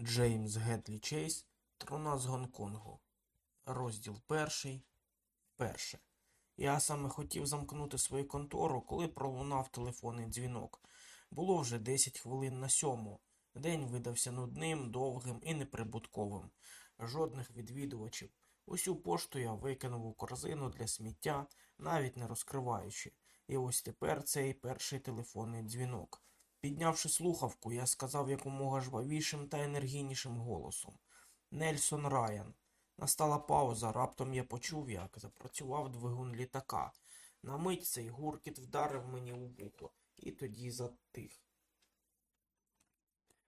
Джеймс Гедлі Чейз Труна з Гонконгу. Розділ перший. Перше. Я саме хотів замкнути свою контору, коли пролунав телефонний дзвінок. Було вже 10 хвилин на сьому. День видався нудним, довгим і неприбутковим. Жодних відвідувачів. Усю пошту я викинув у корзину для сміття, навіть не розкриваючи. І ось тепер цей перший телефонний дзвінок. Піднявши слухавку, я сказав якомога жвавішим та енергійнішим голосом. Нельсон Райан. Настала пауза, раптом я почув, як запрацював двигун літака. На мить цей гуркіт вдарив мені у вухо, і тоді затих,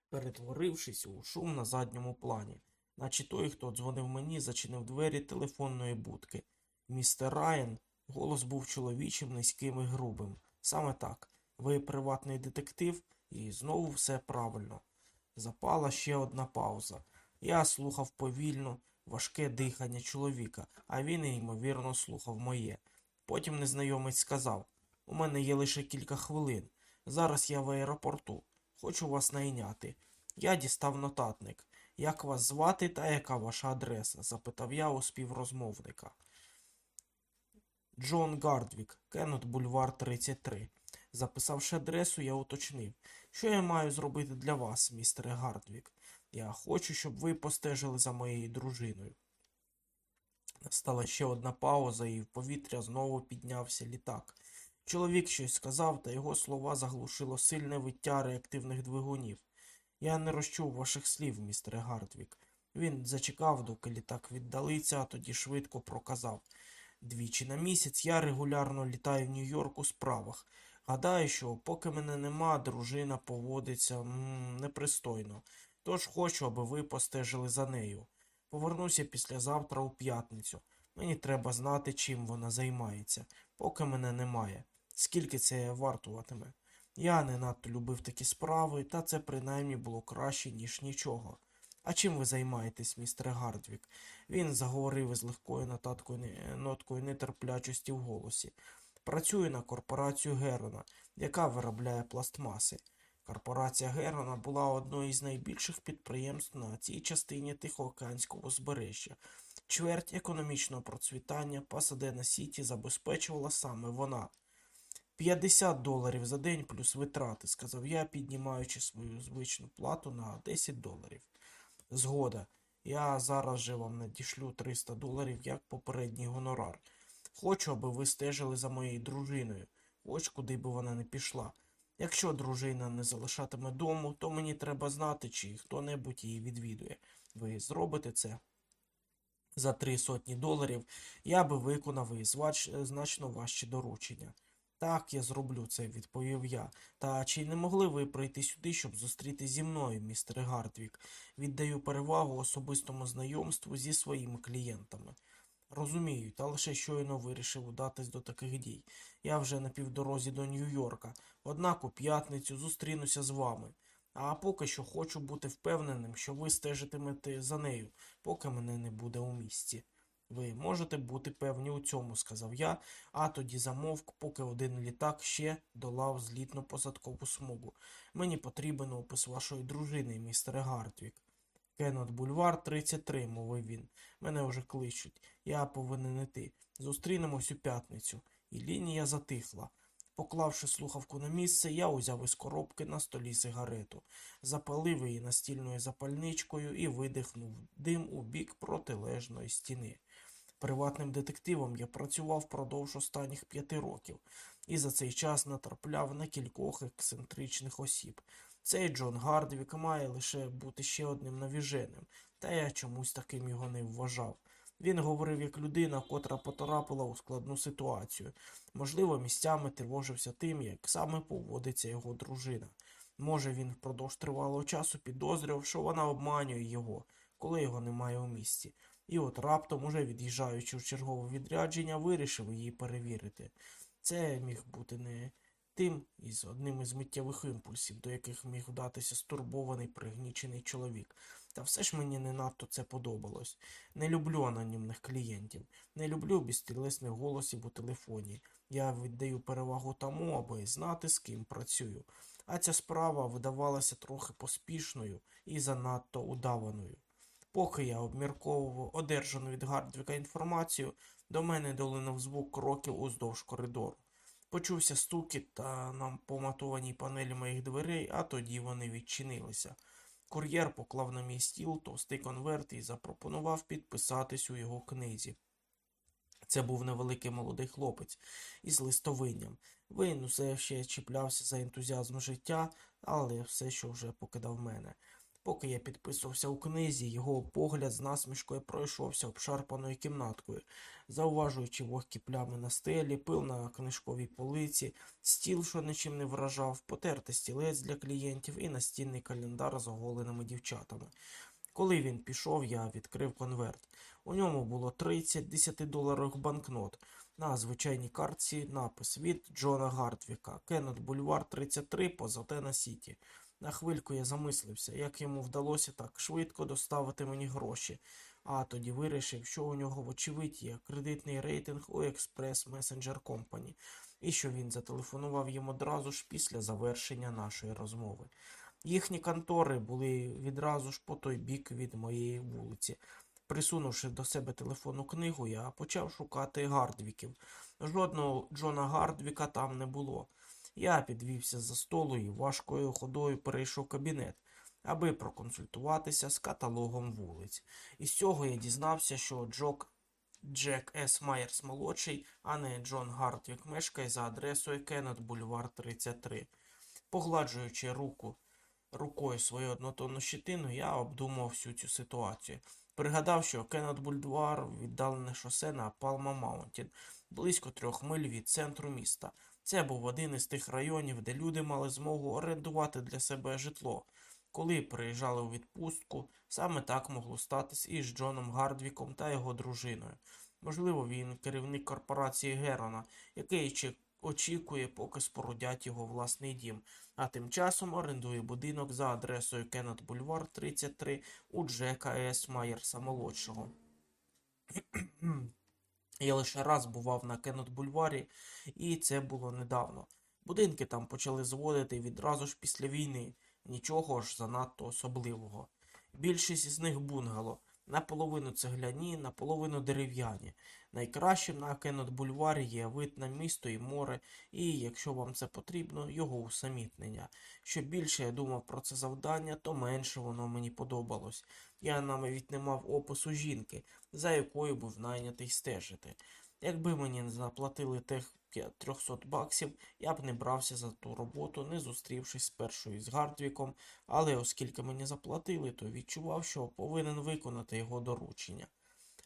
перетворившись у шум на задньому плані, наче той, хто дзвонив мені, зачинив двері телефонної будки. Містер Райан, голос був чоловічим, низьким і грубим. Саме так. Ви приватний детектив, і знову все правильно. Запала ще одна пауза. Я слухав повільно, важке дихання чоловіка, а він, ймовірно, слухав моє. Потім незнайомець сказав: У мене є лише кілька хвилин. Зараз я в аеропорту. Хочу вас найняти. Я дістав нотатник. Як вас звати та яка ваша адреса? запитав я у співрозмовника. Джон Гардвік, Кеннет Бульвар 33. Записавши адресу, я уточнив, що я маю зробити для вас, містере Гардвік. Я хочу, щоб ви постежили за моєю дружиною. Настала ще одна пауза, і в повітря знову піднявся літак. Чоловік щось сказав, та його слова заглушило сильне виття реактивних двигунів. Я не розчув ваших слів, містере Гардвік. Він зачекав, доки літак віддалиться, а тоді швидко проказав. Двічі на місяць я регулярно літаю в Нью-Йорк у справах. Гадаю, що поки мене нема, дружина поводиться непристойно. Тож хочу, аби ви постежили за нею. Повернуся післязавтра у п'ятницю. Мені треба знати, чим вона займається, поки мене немає. Скільки це вартуватиме? Я не надто любив такі справи, та це принаймні було краще, ніж нічого. А чим ви займаєтесь, містере Гардвік? Він заговорив із легкою нотаткою, ноткою нетерплячості в голосі. Працюю на корпорацію Герона, яка виробляє пластмаси. Корпорація Герона була одною із найбільших підприємств на цій частині Тихоокеанського узбережжя. Чверть економічного процвітання Пасадена Сіті забезпечувала саме вона. 50 доларів за день плюс витрати, сказав я, піднімаючи свою звичну плату на 10 доларів. Згода. Я зараз же вам надішлю 300 доларів як попередній гонорар. Хочу, аби ви стежили за моєю дружиною, хоч куди би вона не пішла. Якщо дружина не залишатиме дому, то мені треба знати, чи хто-небудь її відвідує. Ви зробите це? За три сотні доларів я би виконав і значно важче доручення. Так, я зроблю це, відповів я. Та чи не могли ви прийти сюди, щоб зустріти зі мною, містере Гартвік? Віддаю перевагу особистому знайомству зі своїми клієнтами. Розумію, та лише щойно вирішив удатись до таких дій. Я вже на півдорозі до Нью-Йорка, однак у п'ятницю зустрінуся з вами. А поки що хочу бути впевненим, що ви стежитимете за нею, поки мене не буде у місті. Ви можете бути певні у цьому, сказав я, а тоді замовк, поки один літак ще долав злітно-посадкову смугу. Мені потрібен опис вашої дружини, містере Гартвік. Кеннет Бульвар 33, мовив він. Мене вже кличуть. Я повинен іти. Зустрінемось у п'ятницю. І лінія затихла. Поклавши слухавку на місце, я узяв із коробки на столі сигарету, запалив її настільною запальничкою і видихнув дим у бік протилежної стіни. Приватним детективом я працював впродовж останніх п'яти років і за цей час натрапляв на кількох ексцентричних осіб. Цей Джон Гардвік має лише бути ще одним навіженим, та я чомусь таким його не вважав. Він говорив як людина, котра потрапила у складну ситуацію. Можливо, місцями тривожився тим, як саме поводиться його дружина. Може, він впродовж тривалого часу підозрював, що вона обманює його, коли його немає у місті. І от раптом, уже від'їжджаючи в чергове відрядження, вирішив її перевірити. Це міг бути не тим із одним із миттєвих імпульсів, до яких міг вдатися стурбований, пригнічений чоловік. Та все ж мені не надто це подобалось. Не люблю анонімних клієнтів, не люблю безтілесних голосів у телефоні. Я віддаю перевагу тому, аби знати, з ким працюю. а ця справа видавалася трохи поспішною і занадто удаваною. Поки я обмірковував одержану від Гардвіка інформацію, до мене долинув звук кроків уздовж коридору. Почувся стукіт та на поматованій панелі моїх дверей, а тоді вони відчинилися. Кур'єр поклав на мій стіл товстий конверт і запропонував підписатись у його книзі. Це був невеликий молодий хлопець із листовинням. Він усе ще чіплявся за ентузіазм життя, але все, що вже покидав мене. Поки я підписувався у книзі, його погляд з насмішкою пройшовся обшарпаною кімнаткою, зауважуючи вогкі плями на стелі, пил на книжковій полиці, стіл, що нічим не вражав, потертий стілець для клієнтів і настінний календар з оголеними дівчатами. Коли він пішов, я відкрив конверт. У ньому було 30 10-доларових банкнот. На звичайній картці напис від Джона Гартвіка, Кеннет Бульвар 33 Позатена Сіті. На хвильку я замислився, як йому вдалося так швидко доставити мені гроші, а тоді вирішив, що у нього, вочевидь, є кредитний рейтинг у Express Messenger Company, і що він зателефонував їм одразу ж після завершення нашої розмови. Їхні контори були відразу ж по той бік від моєї вулиці. Присунувши до себе телефонну книгу, я почав шукати Гардвіків. Жодного Джона Гардвіка там не було. Я підвівся за столу і важкою ходою перейшов кабінет, аби проконсультуватися з каталогом вулиць. Із цього я дізнався, що Джок Джек С. Майерс молодший, а не Джон Гартвік, мешкає за адресою Кеннет Бульвар 33. Погладжуючи руку рукою свою однотонну щитину, я обдумав всю цю ситуацію. Пригадав, що Кеннет Бульвар віддалене шосе на Палма Маунтін, близько трьох миль від центру міста. Це був один із тих районів, де люди мали змогу орендувати для себе житло. Коли приїжджали у відпустку, саме так могло статись і з Джоном Гардвіком та його дружиною. Можливо, він керівник корпорації Герона, який очікує, поки спорудять його власний дім, а тим часом орендує будинок за адресою Кеннет Бульвар 33 у Джека С. Майерса молодшого. Я лише раз бував на Кеннет Бульварі, і це було недавно. Будинки там почали зводити відразу ж після війни, нічого ж занадто особливого. Більшість із них бунгало, наполовину цегляні, наполовину дерев'яні. Найкращим на Кеннет Бульварі є вид на місто і море, і, якщо вам це потрібно, його усамітнення. Що більше я думав про це завдання, то менше воно мені подобалось. Я навіть не мав опису жінки, за якою був найнятий стежити. Якби мені не заплатили тих 300 баксів, я б не брався за ту роботу, не зустрівшись спершу із Гардвіком, але оскільки мені заплатили, то відчував, що повинен виконати його доручення.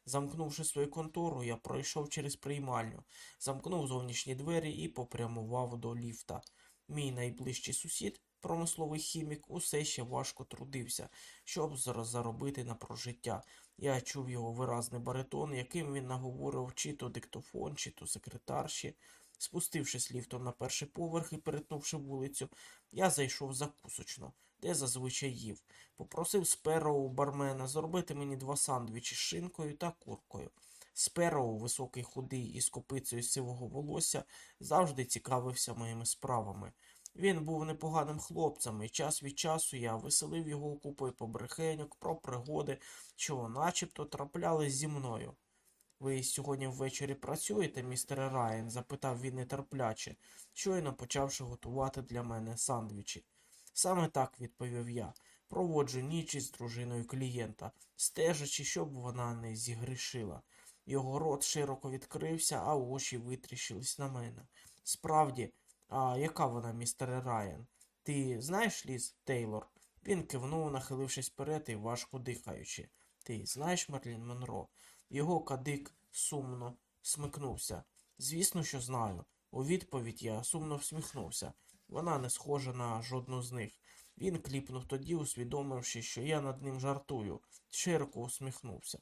Замкнувши свою контору, я пройшов через приймальню, замкнув зовнішні двері і попрямував до ліфта. Мій найближчий сусід, промисловий хімік, усе ще важко трудився, щоб заробити на прожиття. Я чув його виразний баритон, яким він наговорив чи то диктофон, чи то секретарші. Спустившись ліфтом на перший поверх і перетнувши вулицю, я зайшов закусочно, де зазвичай їв. Попросив Спероу бармена зробити мені два сандвічі з шинкою та куркою. Спероу, високий худий із копицею сивого волосся, завжди цікавився моїми справами. Він був непоганим хлопцем, і час від часу я веселив його купою побрехеньок про пригоди, що начебто траплялись зі мною. Ви сьогодні ввечері працюєте, містере Райан? запитав він нетерпляче, щойно почавши готувати для мене сандвічі. Саме так, відповів я. Проводжу ніч із дружиною клієнта, стежачи, щоб вона не зігрішила. Його рот широко відкрився, а очі витріщились на мене. Справді, а яка вона, містере Райан? Ти знаєш Ліз Тейлор? Він кивнув, нахилившись вперед і важко дихаючи. Ти знаєш Мерлін Монро? Його кадик сумно смикнувся. Звісно, що знаю. У відповідь я сумно всміхнувся. Вона не схожа на жодну з них. Він кліпнув тоді, усвідомивши, що я над ним жартую, широко усміхнувся.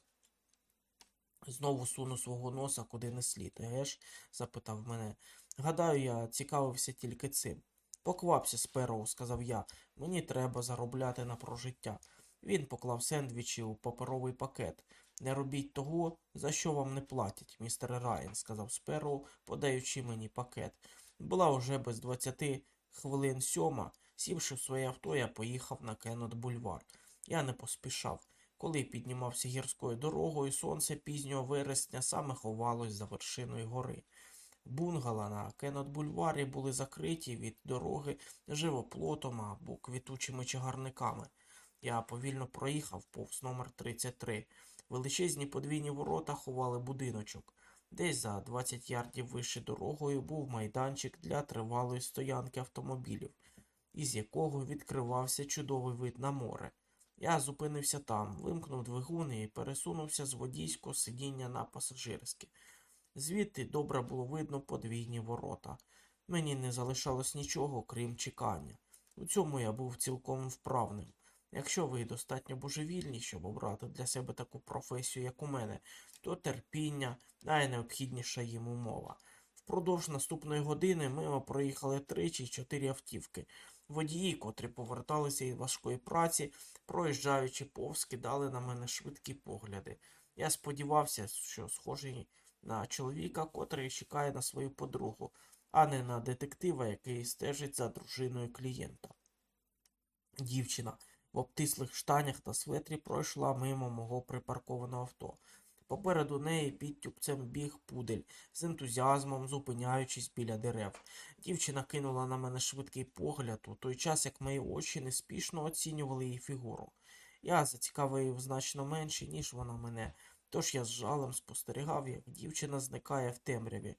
Знову суну свого носа куди не слід, геш? запитав мене. Гадаю, я цікавився тільки цим. Поквапся, Спероу, сказав я. Мені треба заробляти на прожиття. Він поклав сендвічі у паперовий пакет. Не робіть того, за що вам не платять, містер Райан, сказав Спероу, подаючи мені пакет. Була уже без двадцяти хвилин сьома. Сівши в своє авто, я поїхав на Кеннет бульвар. Я не поспішав. Коли піднімався гірською дорогою, сонце пізнього вересня саме ховалось за вершиною гори. Бунгала на Кеннет бульварі були закриті від дороги живоплотом або квітучими чагарниками. Я повільно проїхав повз номер 33. Величезні подвійні ворота ховали будиночок. Десь за 20 ярдів вище дорогою був майданчик для тривалої стоянки автомобілів, із якого відкривався чудовий вид на море. Я зупинився там, вимкнув двигуни і пересунувся з водійського сидіння на пасажирське. Звідти добре було видно подвійні ворота. Мені не залишалось нічого, крім чекання. У цьому я був цілком вправним. Якщо ви достатньо божевільні, щоб обрати для себе таку професію, як у мене, то терпіння найнеобхідніша їм умова. Впродовж наступної години мимо проїхали три чи чотири автівки. Водії, котрі поверталися із важкої праці, проїжджаючи повз, кидали на мене швидкі погляди. Я сподівався, що схожий на чоловіка, котрий чекає на свою подругу, а не на детектива, який стежить за дружиною клієнта. Дівчина в обтислих штанях та светрі пройшла мимо мого припаркованого авто. Попереду неї під тюбцем біг пудель, з ентузіазмом зупиняючись біля дерев. Дівчина кинула на мене швидкий погляд, у той час як мої очі неспішно оцінювали її фігуру. Я зацікавив значно менше, ніж вона мене, тож я з жалем спостерігав, як дівчина зникає в темряві.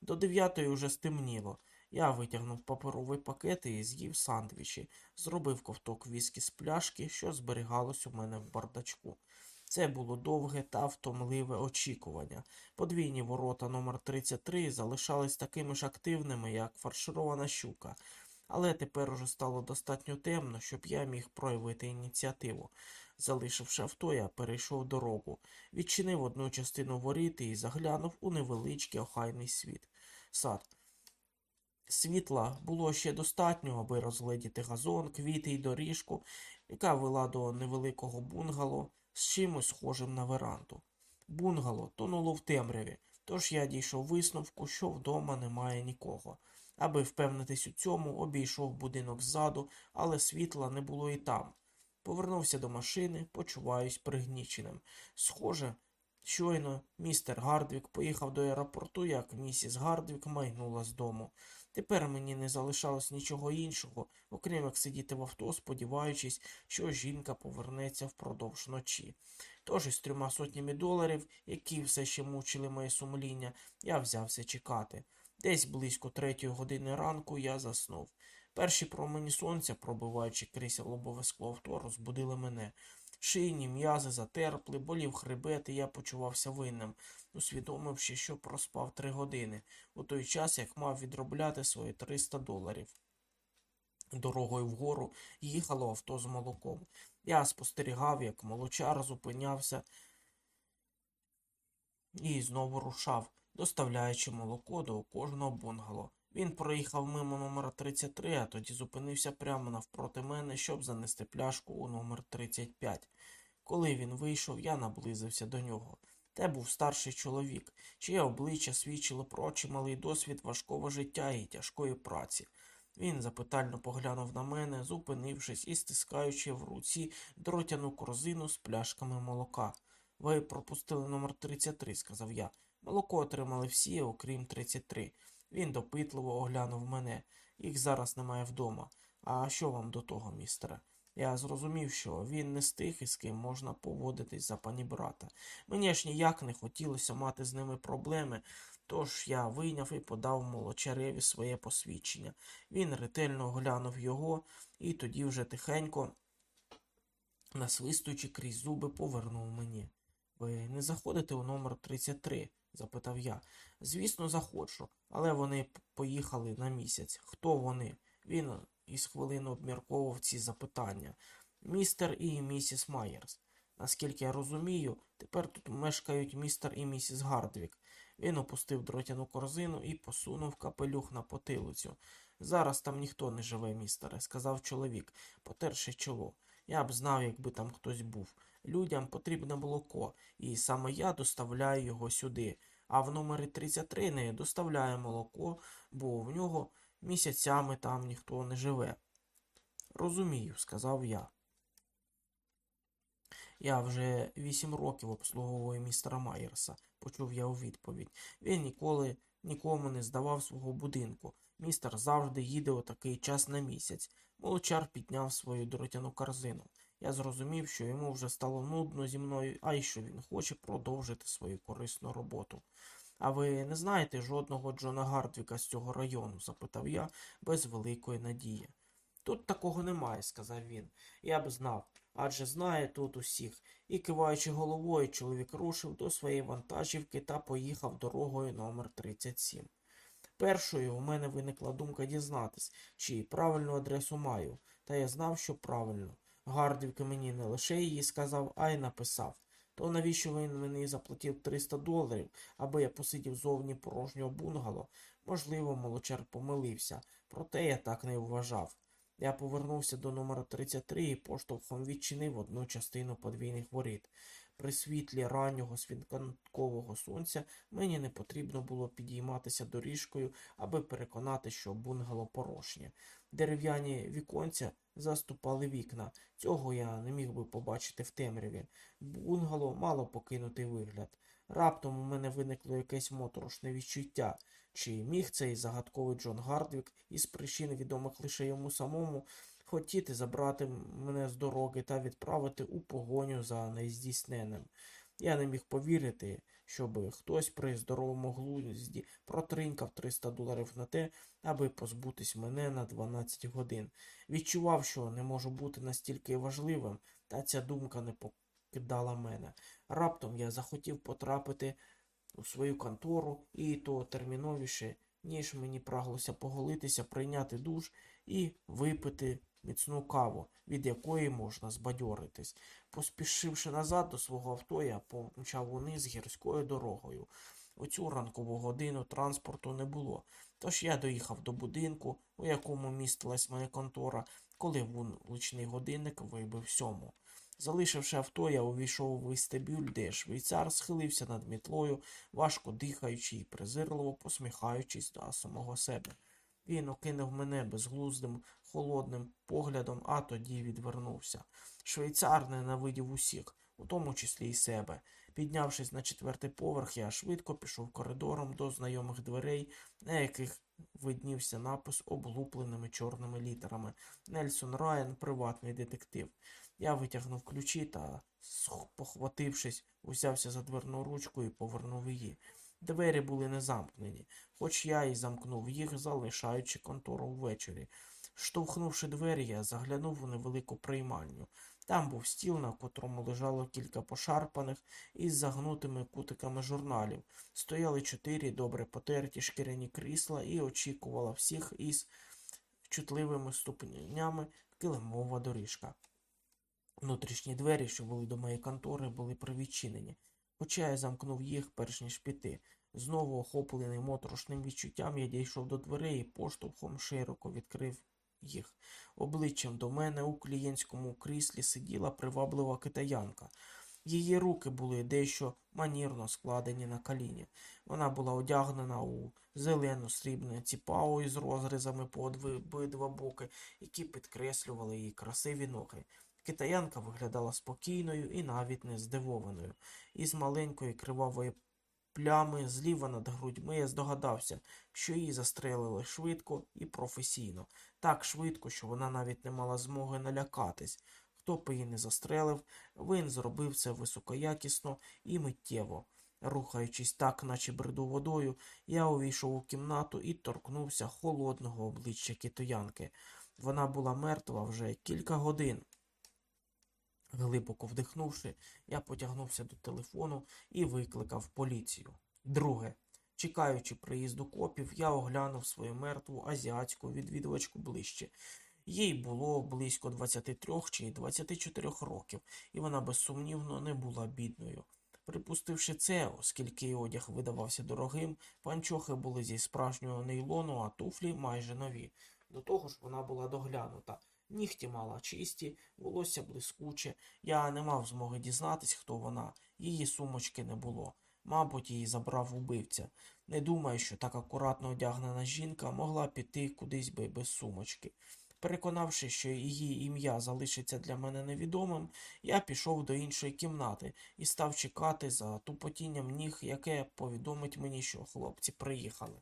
До дев'ятої уже стемніло. Я витягнув паперовий пакет і з'їв сандвічі, зробив ковток віскі з пляшки, що зберігалось у мене в бардачку. Це було довге та втомливе очікування. Подвійні ворота номер 33 залишались такими ж активними, як фарширована щука. Але тепер уже стало достатньо темно, щоб я міг проявити ініціативу. Залишивши авто, я перейшов дорогу, відчинив одну частину воріт і заглянув у невеличкий охайний світ. Сад. Світла було ще достатньо, аби розгледіти газон, квіти і доріжку, яка вела до невеликого бунгало з чимось схожим на веранду. Бунгало тонуло в темряві, тож я дійшов висновку, що вдома немає нікого. Аби впевнитись у цьому, обійшов будинок ззаду, але світла не було і там. Повернувся до машини, почуваюсь пригніченим. Схоже, щойно містер Гардвік поїхав до аеропорту, як місіс Гардвік майнула з дому. Тепер мені не залишалось нічого іншого, окрім як сидіти в авто, сподіваючись, що жінка повернеться впродовж ночі. Тож із трьома сотнями доларів, які все ще мучили моє сумління, я взявся чекати. Десь близько третьої години ранку я заснув. Перші промені сонця, пробиваючи крізь лобове скло авто, розбудили мене. Шийні м'язи затерпли, болів хребет, і я почувався винним, усвідомивши, що проспав три години, у той час як мав відробляти свої 300 доларів. Дорогою вгору їхало авто з молоком. Я спостерігав, як молочар зупинявся і знову рушав, доставляючи молоко до кожного бунгало. Він проїхав мимо номера 33, а тоді зупинився прямо навпроти мене, щоб занести пляшку у номер 35. Коли він вийшов, я наблизився до нього. Те був старший чоловік, чиє обличчя свідчило про чималий досвід важкого життя і тяжкої праці. Він запитально поглянув на мене, зупинившись і стискаючи в руці дротяну корзину з пляшками молока. Ви пропустили номер 33, сказав я. Молоко отримали всі, окрім 33. Він допитливо оглянув мене. Їх зараз немає вдома. А що вам до того, містере? Я зрозумів, що він не з тих, із ким можна поводитись за пані брата. Мені ж ніяк не хотілося мати з ними проблеми, тож я вийняв і подав молочареві своє посвідчення. Він ретельно оглянув його і тоді вже тихенько, насвистуючи крізь зуби, повернув мені. Ви не заходите у номер 33? Запитав я. Звісно, заходжу, але вони поїхали на місяць. Хто вони? Він із хвилину обмірковував ці запитання. Містер і місіс Майерс. Наскільки я розумію, тепер тут мешкають містер і місіс Гардвік. Він опустив дротяну корзину і посунув капелюх на потилицю. Зараз там ніхто не живе, містере, сказав чоловік, потерши чоло. Я б знав, якби там хтось був. Людям потрібне молоко, і саме я доставляю його сюди. А в номері 33 не доставляє молоко, бо в нього місяцями там ніхто не живе. Розумію, сказав я. Я вже вісім років обслуговую містера Майерса, почув я у відповідь. Він ніколи нікому не здавав свого будинку. Містер завжди їде у такий час на місяць. Молочар підняв свою дротяну корзину. Я зрозумів, що йому вже стало нудно зі мною, а й що він хоче продовжити свою корисну роботу. А ви не знаєте жодного Джона Гардвіка з цього району? запитав я без великої надії. Тут такого немає, сказав він. Я б знав, адже знає тут усіх. І киваючи головою, чоловік рушив до своєї вантажівки та поїхав дорогою номер 37. Першою у мене виникла думка дізнатись, чи правильну адресу маю, та я знав, що правильно. Гардівки мені не лише її сказав, а й написав. То навіщо він мені заплатив 300 доларів, аби я посидів зовні порожнього бунгало? Можливо, молочар помилився, проте я так не вважав. Я повернувся до номера 33 і поштовхом відчинив одну частину подвійних воріт. При світлі раннього свінканкового сонця мені не потрібно було підійматися доріжкою, аби переконати, що бунгало порожнє. Дерев'яні віконця заступали вікна. Цього я не міг би побачити в темряві. Бунгало мало покинутий вигляд. Раптом у мене виникло якесь моторошне відчуття. Чи міг цей загадковий Джон Гардвік із причин, відомих лише йому самому, хотіти забрати мене з дороги та відправити у погоню за нездійсненним? Я не міг повірити, щоб хтось при здоровому глузді протринькав 300 доларів на те, аби позбутись мене на 12 годин. Відчував, що не можу бути настільки важливим, та ця думка не покидала мене. Раптом я захотів потрапити у свою контору, і то терміновіше, ніж мені праглося поголитися, прийняти душ і випити міцну каву, від якої можна збадьоритись. Поспішивши назад до свого авто, я помчав униз гірською дорогою. У цю ранкову годину транспорту не було, тож я доїхав до будинку, у якому містилась моя контора, коли вуличний годинник вибив сьому. Залишивши авто, я увійшов у вестибюль, де швейцар схилився над мітлою, важко дихаючи і презирливо посміхаючись до самого себе. Він окинув мене безглуздим, холодним поглядом, а тоді відвернувся. Швейцар ненавидів усіх, у тому числі й себе. Піднявшись на четвертий поверх, я швидко пішов коридором до знайомих дверей, на яких виднівся напис облупленими чорними літерами Нельсон Райан, приватний детектив. Я витягнув ключі та, похватившись, узявся за дверну ручку і повернув її. Двері були не замкнені, хоч я і замкнув їх, залишаючи контору ввечері. Штовхнувши двері, я заглянув у невелику приймальню. Там був стіл, на котрому лежало кілька пошарпаних із загнутими кутиками журналів. Стояли чотири добре потерті шкіряні крісла і очікувала всіх із чутливими ступенями килимова доріжка. Внутрішні двері, що були до моєї контори, були привідчинені, хоча я замкнув їх, перш ніж піти. Знову охоплений моторошним відчуттям, я дійшов до дверей і поштовхом широко відкрив їх. Обличчям до мене у клієнтському кріслі сиділа приваблива китаянка. Її руки були дещо манірно складені на коліні. Вона була одягнена у зелену срібну ціпау із розрізами по обидва боки, які підкреслювали її красиві ноги. Китаянка виглядала спокійною і навіть не здивованою. Із маленької кривавої плями зліва над грудьми я здогадався, що її застрелили швидко і професійно, так швидко, що вона навіть не мала змоги налякатись. Хто б її не застрелив, він зробив це високоякісно і миттєво. Рухаючись так, наче бреду водою, я увійшов у кімнату і торкнувся холодного обличчя китоянки. Вона була мертва вже кілька годин. Глибоко вдихнувши, я потягнувся до телефону і викликав поліцію. Друге. Чекаючи приїзду копів, я оглянув свою мертву азіатську відвідувачку ближче. Їй було близько 23 чи 24 років, і вона безсумнівно не була бідною. Припустивши це, оскільки одяг видавався дорогим, панчохи були зі справжнього нейлону, а туфлі майже нові. До того ж вона була доглянута. Нігті мала чисті, волосся блискуче. Я не мав змоги дізнатись, хто вона. Її сумочки не було. Мабуть, її забрав убивця. Не думаю, що так акуратно одягнена жінка могла піти кудись би без сумочки. Переконавши, що її ім'я залишиться для мене невідомим, я пішов до іншої кімнати і став чекати за тупотінням ніг, яке повідомить мені, що хлопці приїхали.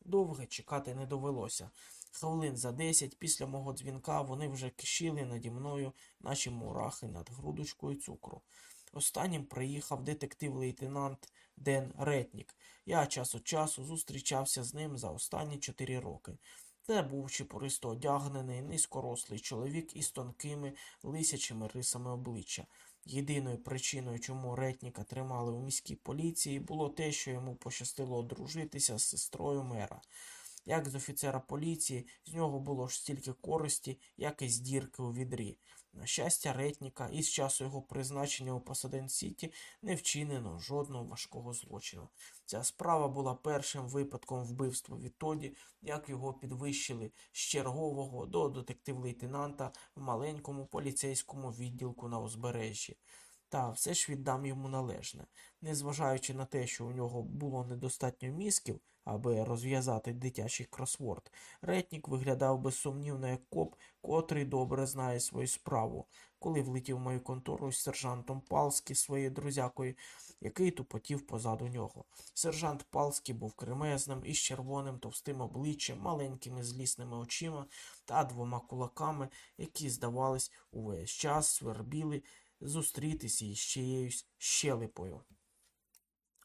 Довго чекати не довелося. Хвилин за десять після мого дзвінка вони вже кишіли наді мною, наче мурахи над грудочкою цукру. Останнім приїхав детектив-лейтенант Ден Ретнік. Я час від часу зустрічався з ним за останні чотири роки. Це був чепуристо одягнений, низькорослий чоловік із тонкими лисячими рисами обличчя. Єдиною причиною, чому Ретніка тримали у міській поліції, було те, що йому пощастило одружитися з сестрою мера. Як з офіцера поліції, з нього було ж стільки користі, як і з дірки у відрі. На щастя, Ретніка із часу його призначення у Пасаден-Сіті не вчинено жодного важкого злочину. Ця справа була першим випадком вбивства відтоді, як його підвищили з чергового до детектив-лейтенанта в маленькому поліцейському відділку на узбережжі. Та все ж віддам йому належне. Незважаючи на те, що у нього було недостатньо мізків, аби розв'язати дитячий кросворд, Ретнік виглядав безсумнівно як коп, котрий добре знає свою справу. Коли влетів в мою контору з сержантом Палскі своєю друзякою, який тупотів позаду нього. Сержант Палскі був кремезним із червоним товстим обличчям, маленькими злісними очима та двома кулаками, які, здавались, увесь час свербіли зустрітися із чиєюсь щелепою.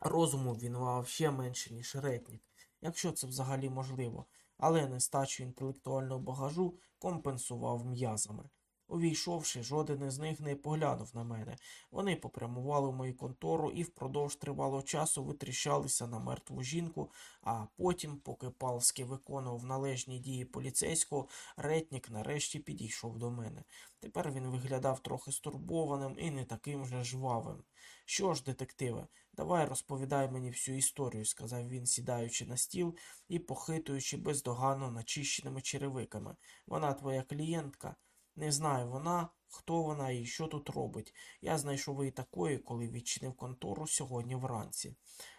Розуму він мав ще менше, ніж ретнік, якщо це взагалі можливо, але нестачу інтелектуального багажу компенсував м'язами. Увійшовши, жоден із них не поглянув на мене. Вони попрямували в мою контору і впродовж тривалого часу витріщалися на мертву жінку, а потім, поки Палський виконував належні дії поліцейського, ретнік нарешті підійшов до мене. Тепер він виглядав трохи стурбованим і не таким же жвавим. Що ж, детективе, давай розповідай мені всю історію, сказав він, сідаючи на стіл і похитуючи бездоганно начищеними черевиками. Вона твоя клієнтка. Не знаю вона, хто вона і що тут робить. Я знайшов її такої, коли відчинив контору сьогодні вранці.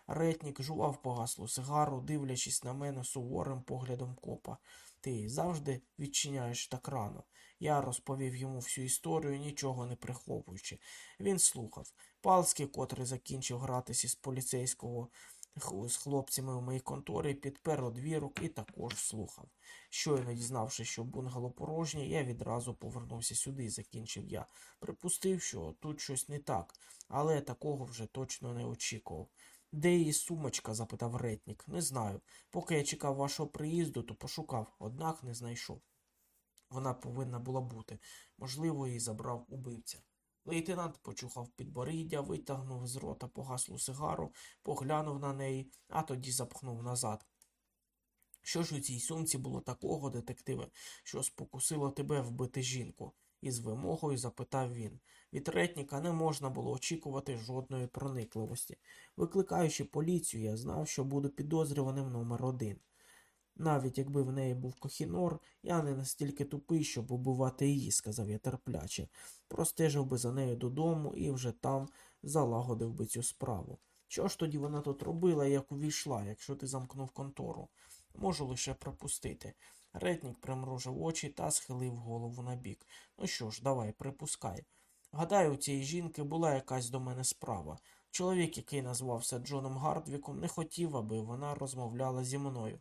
Ретнік жував погаслу сигару, дивлячись на мене суворим поглядом копа. Ти завжди відчиняєш так рано. Я розповів йому всю історію, нічого не приховуючи. Він слухав. Палський, котрий закінчив гратися з поліцейського з хлопцями в моїй конторі, підпер одвірок і також слухав. Щойно дізнавшись, що бунгало порожнє, я відразу повернувся сюди, закінчив я. Припустив, що тут щось не так, але такого вже точно не очікував. Де її сумочка? запитав ретнік. Не знаю. Поки я чекав вашого приїзду, то пошукав, однак не знайшов. Вона повинна була бути. Можливо, її забрав убивця. Лейтенант почухав підборіддя, витягнув з рота погаслу сигару, поглянув на неї, а тоді запхнув назад. Що ж у цій сумці було такого, детективе, що спокусило тебе вбити жінку? із вимогою запитав він. Від ретніка не можна було очікувати жодної проникливості. Викликаючи поліцію, я знав, що буду підозрюваним номер один. Навіть якби в неї був кохінор, я не настільки тупий, щоб убивати її, сказав я терпляче. Простежив би за нею додому і вже там залагодив би цю справу. Що ж тоді вона тут робила, як увійшла, якщо ти замкнув контору? Можу лише припустити. Ретнік примружив очі та схилив голову набік. Ну що ж, давай, припускай. Гадаю, у цієї жінки була якась до мене справа. Чоловік, який назвався Джоном Гардвіком, не хотів, аби вона розмовляла зі мною.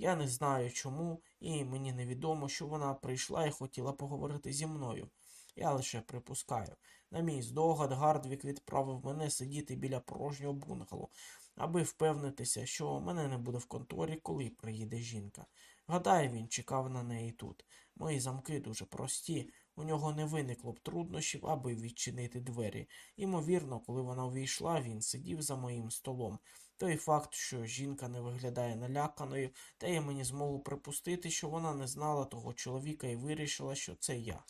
Я не знаю чому, і мені невідомо, що вона прийшла і хотіла поговорити зі мною. Я лише припускаю. На мій здогад, Гардвік відправив мене сидіти біля порожнього бунгало, аби впевнитися, що мене не буде в конторі, коли приїде жінка. Гадаю, він чекав на неї тут. Мої замки дуже прості. У нього не виникло б труднощів, аби відчинити двері. Ймовірно, коли вона увійшла, він сидів за моїм столом. Той факт, що жінка не виглядає наляканою, дає мені змогу припустити, що вона не знала того чоловіка і вирішила, що це я.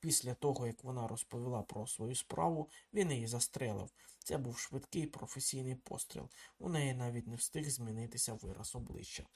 Після того, як вона розповіла про свою справу, він її застрелив. Це був швидкий професійний постріл. У неї навіть не встиг змінитися вираз обличчя.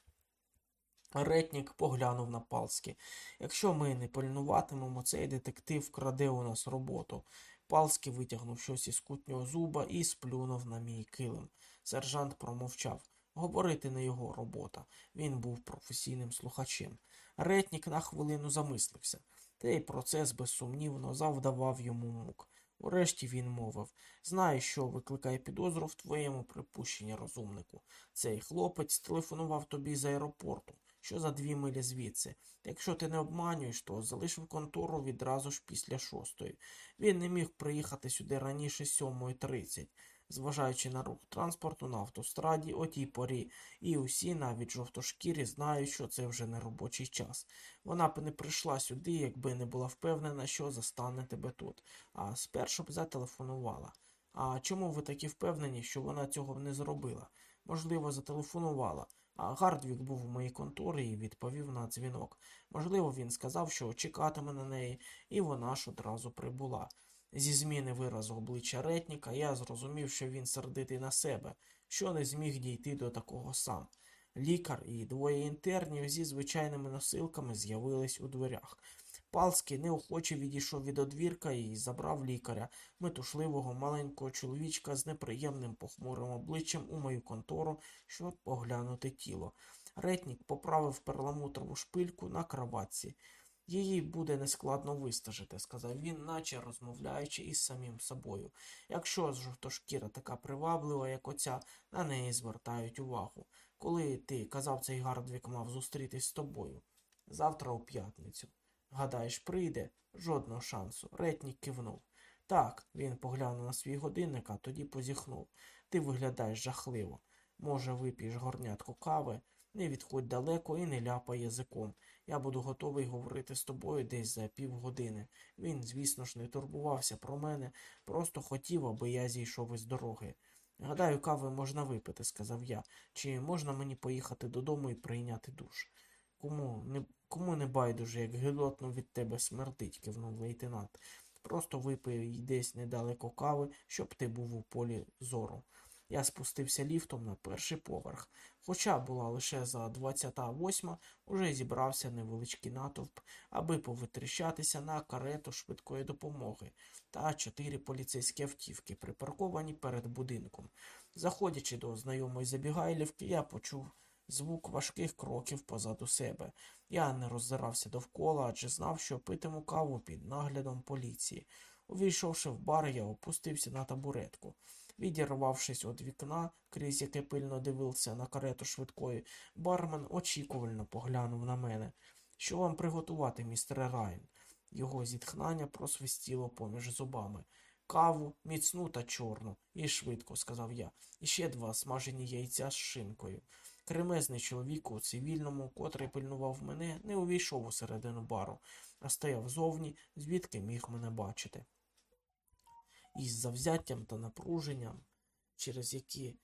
Ретнік поглянув на Палські. Якщо ми не пильнуватимемо, цей детектив краде у нас роботу. Палський витягнув щось із кутнього зуба і сплюнув на мій килим. Сержант промовчав. Говорити не його робота. Він був професійним слухачем. Ретнік на хвилину замислився. Цей процес безсумнівно завдавав йому мук. Урешті він мовив Знаю, що викликає підозру в твоєму припущенні, розумнику. Цей хлопець телефонував тобі з аеропорту, що за дві милі звідси. Якщо ти не обманюєш, то залишив контору відразу ж після шостої. Він не міг приїхати сюди раніше сьомої тридцять, зважаючи на рух транспорту на автостраді о тій порі, і усі, навіть жовтошкірі, знають, що це вже не робочий час. Вона б не прийшла сюди, якби не була впевнена, що застане тебе тут, а спершу б зателефонувала. А чому ви такі впевнені, що вона цього не зробила? Можливо, зателефонувала. А Гардвік був у моїй конторі і відповів на дзвінок. Можливо, він сказав, що чекатиме на неї, і вона ж одразу прибула. Зі зміни виразу обличчя ретніка я зрозумів, що він сердитий на себе, що не зміг дійти до такого сам. Лікар і двоє інтернів зі звичайними носилками з'явились у дверях. Палський неохоче відійшов від одвірка і забрав лікаря, метушливого маленького чоловічка з неприємним похмурим обличчям у мою контору, щоб поглянути тіло. Ретнік поправив перламутрову шпильку на кроватці. Її буде нескладно вистежити, сказав він, наче розмовляючи із самим собою. Якщо жовтошкіра така приваблива, як оця, на неї звертають увагу. Коли ти казав, цей Гардвік мав зустрітись з тобою? Завтра у п'ятницю. Гадаєш, прийде? Жодного шансу. Ретнік кивнув. Так, він поглянув на свій годинник, а тоді позіхнув. Ти виглядаєш жахливо. Може, вип'єш горнятку кави, не відходь далеко і не ляпай язиком. Я буду готовий говорити з тобою десь за півгодини. Він, звісно ж, не турбувався про мене, просто хотів, аби я зійшов із дороги. Гадаю, кави можна випити, сказав я. Чи можна мені поїхати додому і прийняти душ? Кому не, кому не байдуже, як гидотно від тебе смердить, кивнув лейтенант. Просто випий десь недалеко кави, щоб ти був у полі зору. Я спустився ліфтом на перший поверх. Хоча була лише за 28, уже зібрався невеличкий натовп, аби повитріщатися на карету швидкої допомоги та чотири поліцейські автівки, припарковані перед будинком. Заходячи до знайомої забігайлівки, я почув звук важких кроків позаду себе. Я не роззирався довкола, адже знав, що питиму каву під наглядом поліції. Увійшовши в бар, я опустився на табуретку. Відірвавшись від вікна, крізь яке пильно дивився на карету швидкої, бармен очікувально поглянув на мене. Що вам приготувати, містере Райан? Його зітхнання просвистіло поміж зубами. Каву, міцну та чорну, і швидко, сказав я, і ще два смажені яйця з шинкою. Кремезний чоловік у цивільному, котрий пильнував мене, не увійшов у середину бару, а стояв зовні, звідки міг мене бачити. Із завзяттям та напруженням, через які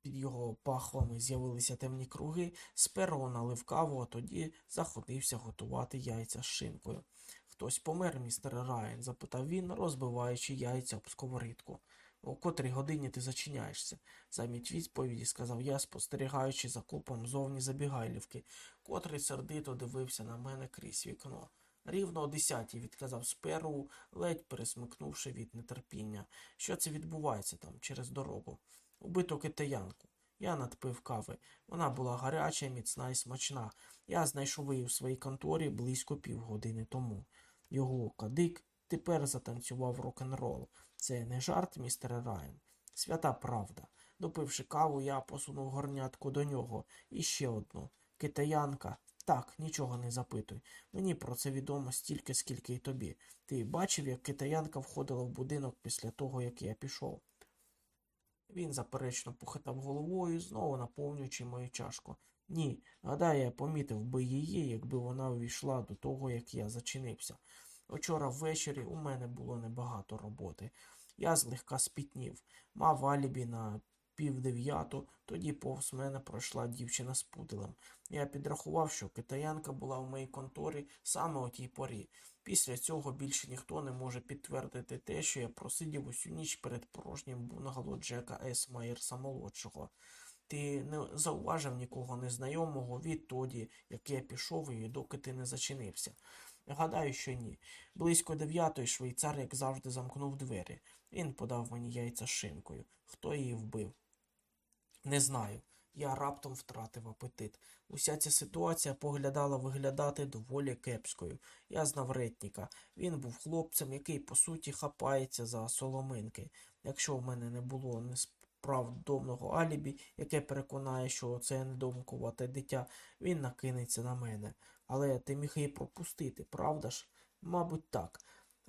під його пахвами з'явилися темні круги, сперво налив каву, а тоді заходився готувати яйця з шинкою. Хтось помер, містер Райан? запитав він, розбиваючи яйця об сковорідку. О котрій годині ти зачиняєшся? Замість відповіді сказав я, спостерігаючи за купом зовні забігайлівки, котрий сердито дивився на мене крізь вікно. Рівно о десятій, відказав сперу, ледь пересмикнувши від нетерпіння. Що це відбувається там через дорогу? Убито китаянку. Я надпив кави. Вона була гаряча, міцна і смачна. Я знайшов її у своїй конторі близько півгодини тому. Його кадик тепер затанцював рок-н-рол. Це не жарт, містер Райан. Свята правда. Допивши каву, я посунув горнятку до нього. І ще одну. Китаянка. Так, нічого не запитуй. Мені про це відомо стільки, скільки й тобі. Ти бачив, як китаянка входила в будинок після того, як я пішов. Він заперечно похитав головою, знову наповнюючи мою чашку. Ні, гадаю, я помітив би її, якби вона увійшла до того, як я зачинився. Учора ввечері у мене було небагато роботи. Я злегка спітнів, мав алібі на півдев'яту, тоді повз мене пройшла дівчина з пуделем. Я підрахував, що китаянка була в моїй конторі саме о тій порі. Після цього більше ніхто не може підтвердити те, що я просидів усю ніч перед порожнім бунгало Джека С. Майерса молодшого. Ти не зауважив нікого незнайомого відтоді, як я пішов і доки ти не зачинився. Гадаю, що ні. Близько дев'ятої швейцар, як завжди, замкнув двері. Він подав мені яйця шинкою. Хто її вбив? Не знаю. Я раптом втратив апетит. Уся ця ситуація поглядала виглядати доволі кепською. Я знав ретніка. Він був хлопцем, який по суті хапається за соломинки. Якщо в мене не було несправдомного алібі, яке переконає, що це недомкувате дитя, він накинеться на мене. Але ти міг її пропустити, правда ж? Мабуть, так.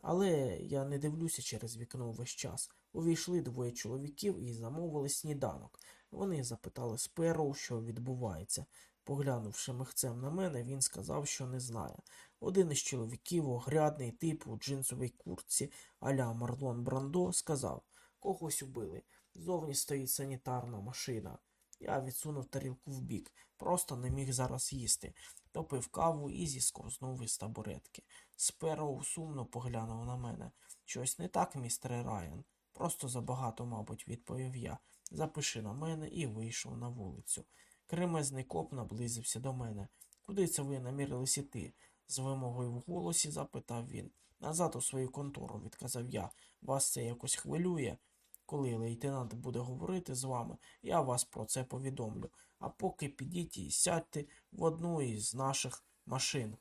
Але я не дивлюся через вікно весь час. Увійшли двоє чоловіків і замовили сніданок. Вони запитали Спероу, що відбувається. Поглянувши михцем на мене, він сказав, що не знає. Один із чоловіків, огрядний тип у джинсовій куртці аля Марлон Брандо, сказав когось убили. Зовні стоїть санітарна машина. Я відсунув тарілку вбік, просто не міг зараз їсти. Допив каву і зіскознув із табуретки. Спероу сумно поглянув на мене. Щось не так, містере Райан. Просто забагато, мабуть, відповів я. Запиши на мене і вийшов на вулицю. Кремезний коп наблизився до мене. Куди це ви намірились іти? з вимогою в голосі запитав він. Назад у свою контору, відказав я. Вас це якось хвилює. Коли лейтенант буде говорити з вами, я вас про це повідомлю. А поки підіть і сядьте в одну із наших машин.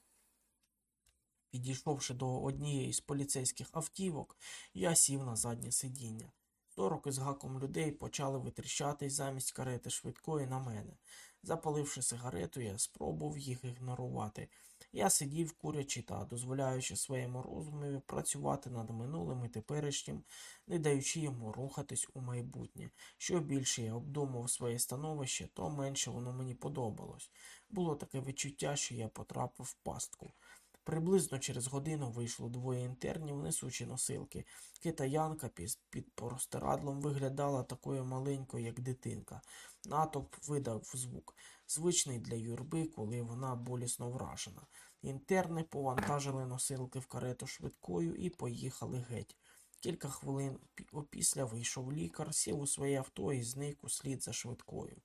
Підійшовши до однієї з поліцейських автівок, я сів на заднє сидіння. Сорок із гаком людей почали витріщатись замість карети швидкої на мене. Запаливши сигарету, я спробував їх ігнорувати. Я сидів курячи та дозволяючи своєму розумові працювати над минулим і теперішнім, не даючи йому рухатись у майбутнє. Що більше я обдумав своє становище, то менше воно мені подобалось. Було таке відчуття, що я потрапив в пастку. Приблизно через годину вийшло двоє інтернів, несучи носилки. Китаянка під, простирадлом виглядала такою маленькою, як дитинка. Натовп видав звук, звичний для юрби, коли вона болісно вражена. Інтерни повантажили носилки в карету швидкою і поїхали геть. Кілька хвилин опісля вийшов лікар, сів у своє авто і зник услід за швидкою.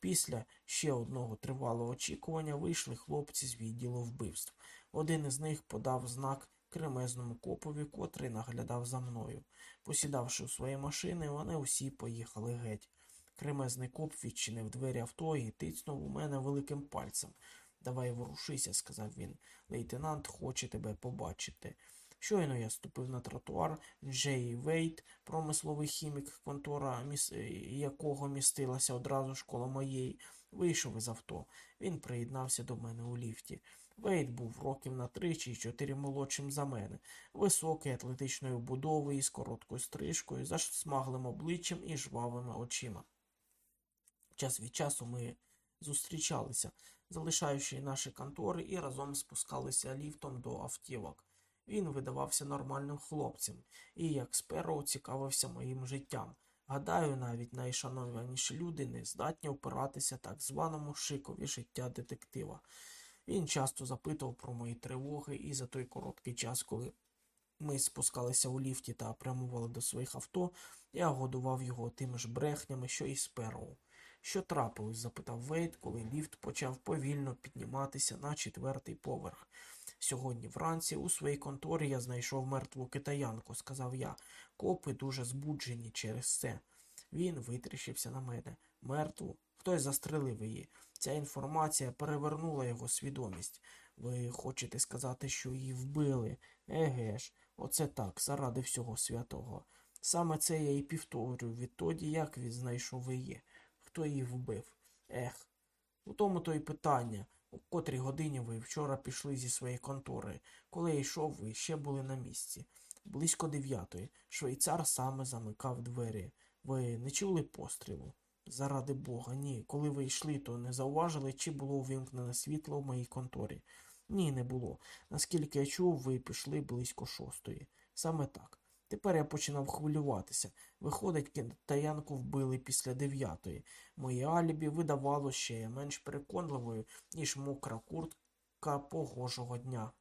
Після ще одного тривалого очікування вийшли хлопці з відділу вбивств. Один із них подав знак кремезному копові, котрий наглядав за мною. Посідавши у свої машини, вони усі поїхали геть. Кремезний коп відчинив двері авто і тицнув у мене великим пальцем. Давай ворушися, сказав він. Лейтенант хоче тебе побачити. Щойно я ступив на тротуар Джей Вейт, промисловий хімік, контора міс... якого містилася одразу ж коло моєї, вийшов із авто. Він приєднався до мене у ліфті. Вейт був років на три чи чотири молодшим за мене, високий, атлетичною будовою, з короткою стрижкою, засмаглим обличчям і жвавими очима. Час від часу ми зустрічалися, залишаючи наші контори, і разом спускалися ліфтом до автівок. Він видавався нормальним хлопцем і, як сперо, цікавився моїм життям. Гадаю, навіть найшанованіші люди не здатні опиратися так званому шикові життя детектива. Він часто запитував про мої тривоги, і за той короткий час, коли ми спускалися у ліфті та прямували до своїх авто, я годував його тими ж брехнями, що і сперу. Що трапилось? запитав Вейт, коли ліфт почав повільно підніматися на четвертий поверх. Сьогодні вранці у своїй конторі я знайшов мертву китаянку, сказав я. Копи дуже збуджені через це. Він витріщився на мене. Мертву. Хтось застрелив її. Ця інформація перевернула його свідомість. Ви хочете сказати, що її вбили? Еге ж, оце так, заради всього святого. Саме це я і повторюю відтоді, як він знайшов її. Хто її вбив? Ех. У тому то й питання, у котрій годині ви вчора пішли зі своєї контори. Коли я йшов, ви ще були на місці. Близько дев'ятої. Швейцар саме замикав двері. Ви не чули пострілу? Заради Бога, ні. Коли ви йшли, то не зауважили, чи було увімкнене світло в моїй конторі. Ні, не було. Наскільки я чув, ви пішли близько шостої. Саме так. Тепер я починав хвилюватися. Виходить, китаянку вбили після дев'ятої. Моє алібі видавало ще менш переконливою, ніж мокра куртка погожого дня.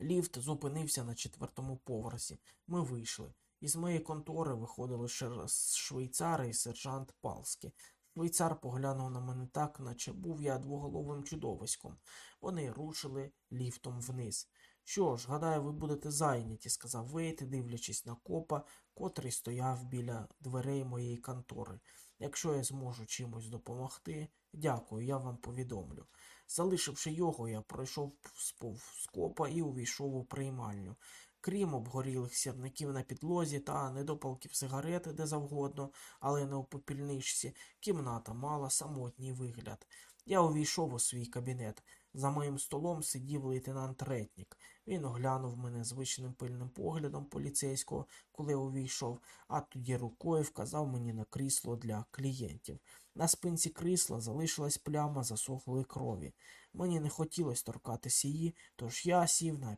Ліфт зупинився на четвертому поверсі. Ми вийшли. Із моєї контори виходили швейцар і сержант Палський. Швейцар поглянув на мене так, наче був я двоголовим чудовиськом. Вони рушили ліфтом вниз. Що ж, гадаю, ви будете зайняті, сказав Вейт, дивлячись на копа, котрий стояв біля дверей моєї контори. Якщо я зможу чимось допомогти, дякую, я вам повідомлю. Залишивши його, я пройшов з копа і увійшов у приймальню. Крім обгорілих сірників на підлозі та недопалків сигарети де завгодно, але не у попільничці, кімната мала самотній вигляд. Я увійшов у свій кабінет. За моїм столом сидів лейтенант Ретнік. Він оглянув мене звичним пильним поглядом поліцейського, коли увійшов, а тоді рукою вказав мені на крісло для клієнтів. На спинці крісла залишилась пляма засохлої крові. Мені не хотілося торкатися її, тож я сів на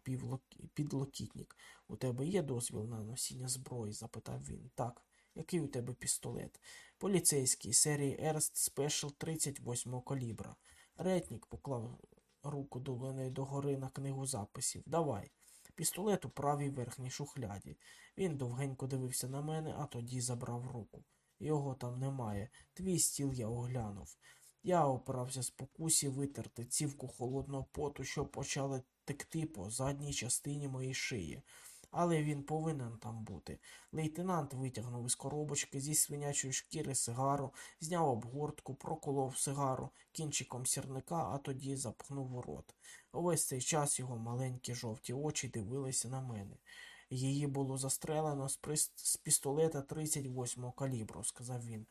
підлокітник. У тебе є дозвіл на носіння зброї? запитав він. Так. Який у тебе пістолет? Поліцейський серії Ерст Спешл 38 калібра. Ретнік поклав руку долиною догори на книгу записів. Давай. Пістолет у правій верхній шухляді. Він довгенько дивився на мене, а тоді забрав руку. Його там немає. Твій стіл я оглянув. Я опирався спокусі витерти цівку холодного поту, що почали текти по задній частині моєї шиї але він повинен там бути. Лейтенант витягнув із коробочки зі свинячої шкіри сигару, зняв обгортку, проколов сигару кінчиком сірника, а тоді запхнув у рот. Увесь цей час його маленькі жовті очі дивилися на мене. Її було застрелено з, при... з пістолета 38-го калібру, сказав він.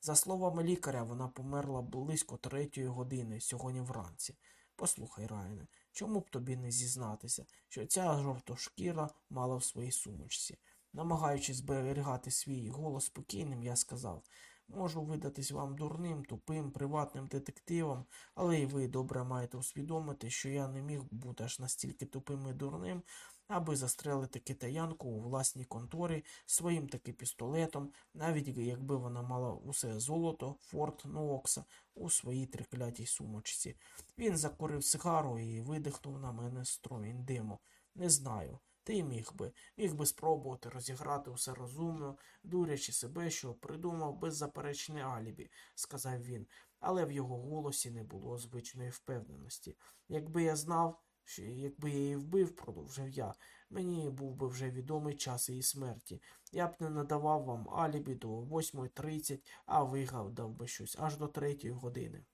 За словами лікаря, вона померла близько третьої години сьогодні вранці. Послухай, Райане, чому б тобі не зізнатися, що ця жовтошкіра мала в своїй сумочці? Намагаючись зберігати свій голос спокійним, я сказав можу видатись вам дурним, тупим, приватним детективом, але і ви добре маєте усвідомити, що я не міг бути аж настільки тупим і дурним, аби застрелити китаянку у власній конторі своїм таки пістолетом, навіть якби вона мала усе золото Форт Ноокса у своїй триклятій сумочці. Він закурив сигару і видихнув на мене струмінь диму. Не знаю. Ти міг би, міг би спробувати розіграти усе розумно, дурячи себе, що придумав беззаперечне алібі, сказав він, але в його голосі не було звичної впевненості. Якби я знав, що якби я її вбив, продовжив я, мені був би вже відомий час її смерті. Я б не надавав вам алібі до 8.30, а вигадав би щось аж до третьої години.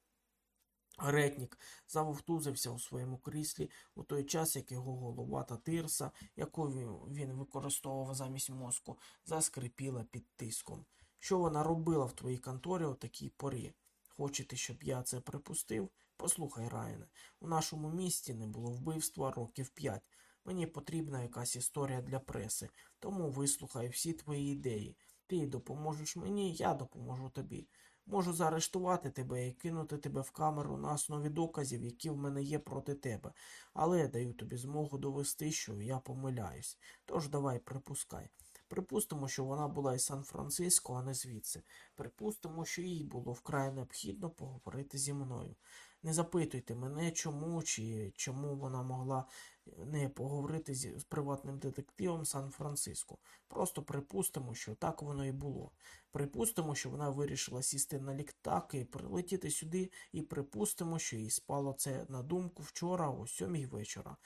Ретнік завовтузився у своєму кріслі у той час, як його голова та тирса, яку він використовував замість мозку, заскрипіла під тиском. Що вона робила в твоїй конторі у такій порі? Хочете, щоб я це припустив? Послухай, Райане, у нашому місті не було вбивства років п'ять. Мені потрібна якась історія для преси, тому вислухай всі твої ідеї. Ти допоможеш мені, я допоможу тобі. Можу заарештувати тебе і кинути тебе в камеру на основі доказів, які в мене є проти тебе, але я даю тобі змогу довести, що я помиляюсь. Тож давай припускай. Припустимо, що вона була із Сан-Франциско, а не звідси. Припустимо, що їй було вкрай необхідно поговорити зі мною. Не запитуйте мене, чому чи чому вона могла не поговорити з приватним детективом Сан-Франциско. Просто припустимо, що так воно і було. Припустимо, що вона вирішила сісти на ліктак і прилетіти сюди, і припустимо, що їй спало це на думку вчора о сьомій вечора.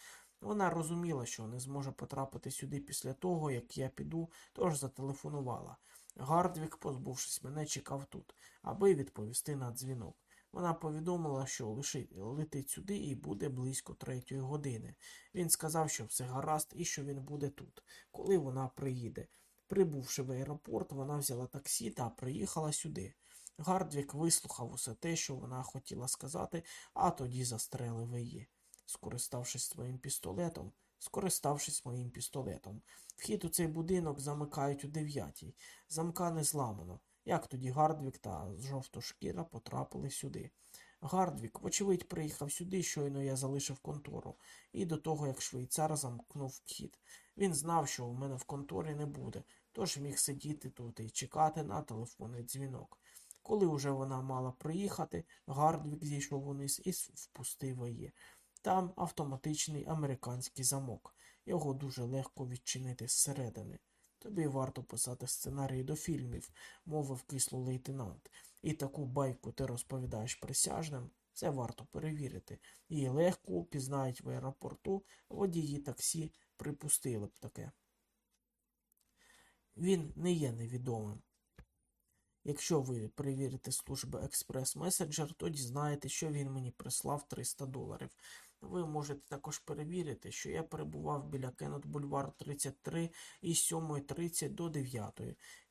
Вона розуміла, що не зможе потрапити сюди після того, як я піду, тож зателефонувала. Гардвік, позбувшись мене, чекав тут, аби відповісти на дзвінок. Вона повідомила, що летить сюди і буде близько третьої години. Він сказав, що все гаразд і що він буде тут, коли вона приїде. Прибувши в аеропорт, вона взяла таксі та приїхала сюди. Гардвік вислухав усе те, що вона хотіла сказати, а тоді застрелив її. Скориставшись своїм пістолетом, скориставшись моїм пістолетом. Вхід у цей будинок замикають у дев'ятій. Замка не зламано. Як тоді Гардвік та жовтошкіра потрапили сюди? Гардвік, вочевидь, приїхав сюди, щойно я залишив контору, і до того, як швейцар замкнув вхід. Він знав, що у мене в конторі не буде, тож міг сидіти тут і чекати на телефонний дзвінок. Коли вже вона мала приїхати, Гардвік зійшов униз і впустив її. Там автоматичний американський замок. Його дуже легко відчинити зсередини. Тобі варто писати сценарії до фільмів, мовив кисло лейтенант. І таку байку ти розповідаєш присяжним. Це варто перевірити. Її легко упізнають в аеропорту, водії таксі припустили б таке. Він не є невідомим. Якщо ви перевірите служби Експрес Месенджер, то дізнаєте, що він мені прислав 300 доларів. Ви можете також перевірити, що я перебував біля Кеннет Бульвар 33 із 7.30 до 9.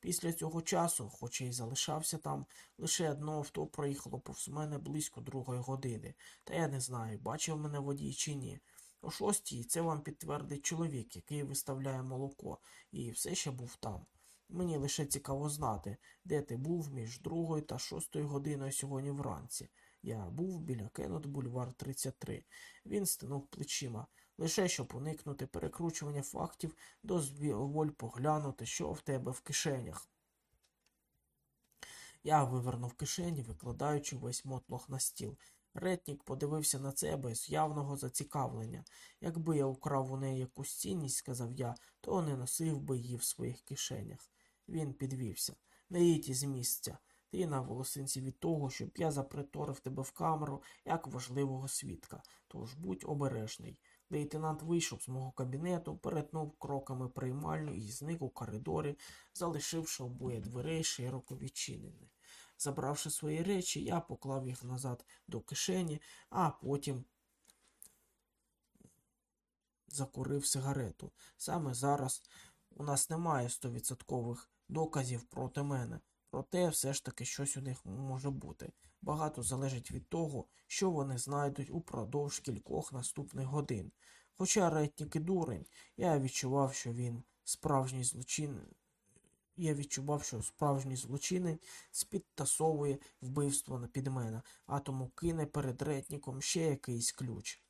Після цього часу, хоча й залишався там, лише одне авто проїхало повз мене близько другої години. Та я не знаю, бачив мене водій чи ні. О шостій це вам підтвердить чоловік, який виставляє молоко, і все ще був там. Мені лише цікаво знати, де ти був між другою та шостою годиною сьогодні вранці. Я був біля Кеннет Бульвар 33. Він стинув плечима, лише щоб уникнути перекручування фактів, дозволь поглянути, що в тебе в кишенях. Я вивернув кишені, викладаючи весь мотлох на стіл. Ретнік подивився на це без явного зацікавлення. Якби я украв у неї якусь цінність, сказав я, то не носив би її в своїх кишенях. Він підвівся. Не їдь із місця. Ти на волосинці від того, щоб я заприторив тебе в камеру як важливого свідка. Тож будь обережний. Лейтенант вийшов з мого кабінету, перетнув кроками приймальню і зник у коридорі, залишивши обоє дверей широко відчинені. Забравши свої речі, я поклав їх назад до кишені, а потім закурив сигарету. Саме зараз у нас немає стовідсоткових доказів проти мене. Проте все ж таки щось у них може бути. Багато залежить від того, що вони знайдуть упродовж кількох наступних годин. Хоча ретнік і дурень, я відчував, що він справжній злочин. Я відчував, що справжній злочинець спідтасовує вбивство на під мене, а тому кине перед ретніком ще якийсь ключ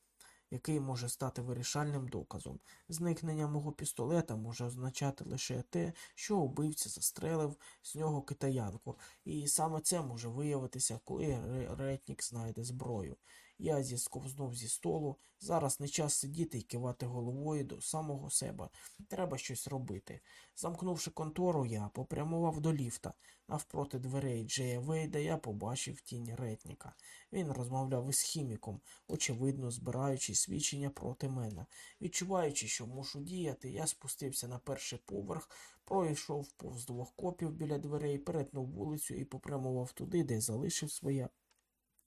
який може стати вирішальним доказом. Зникнення мого пістолета може означати лише те, що убивця застрелив з нього китаянку, і саме це може виявитися, коли ретнік знайде зброю. Я зісковзнув зі столу. Зараз не час сидіти і кивати головою до самого себе. Треба щось робити. Замкнувши контору, я попрямував до ліфта. Навпроти дверей Джея Вейда я побачив тінь ретніка. Він розмовляв із хіміком, очевидно, збираючи свідчення проти мене. Відчуваючи, що мушу діяти, я спустився на перший поверх, пройшов повз двох копів біля дверей, перетнув вулицю і попрямував туди, де залишив своє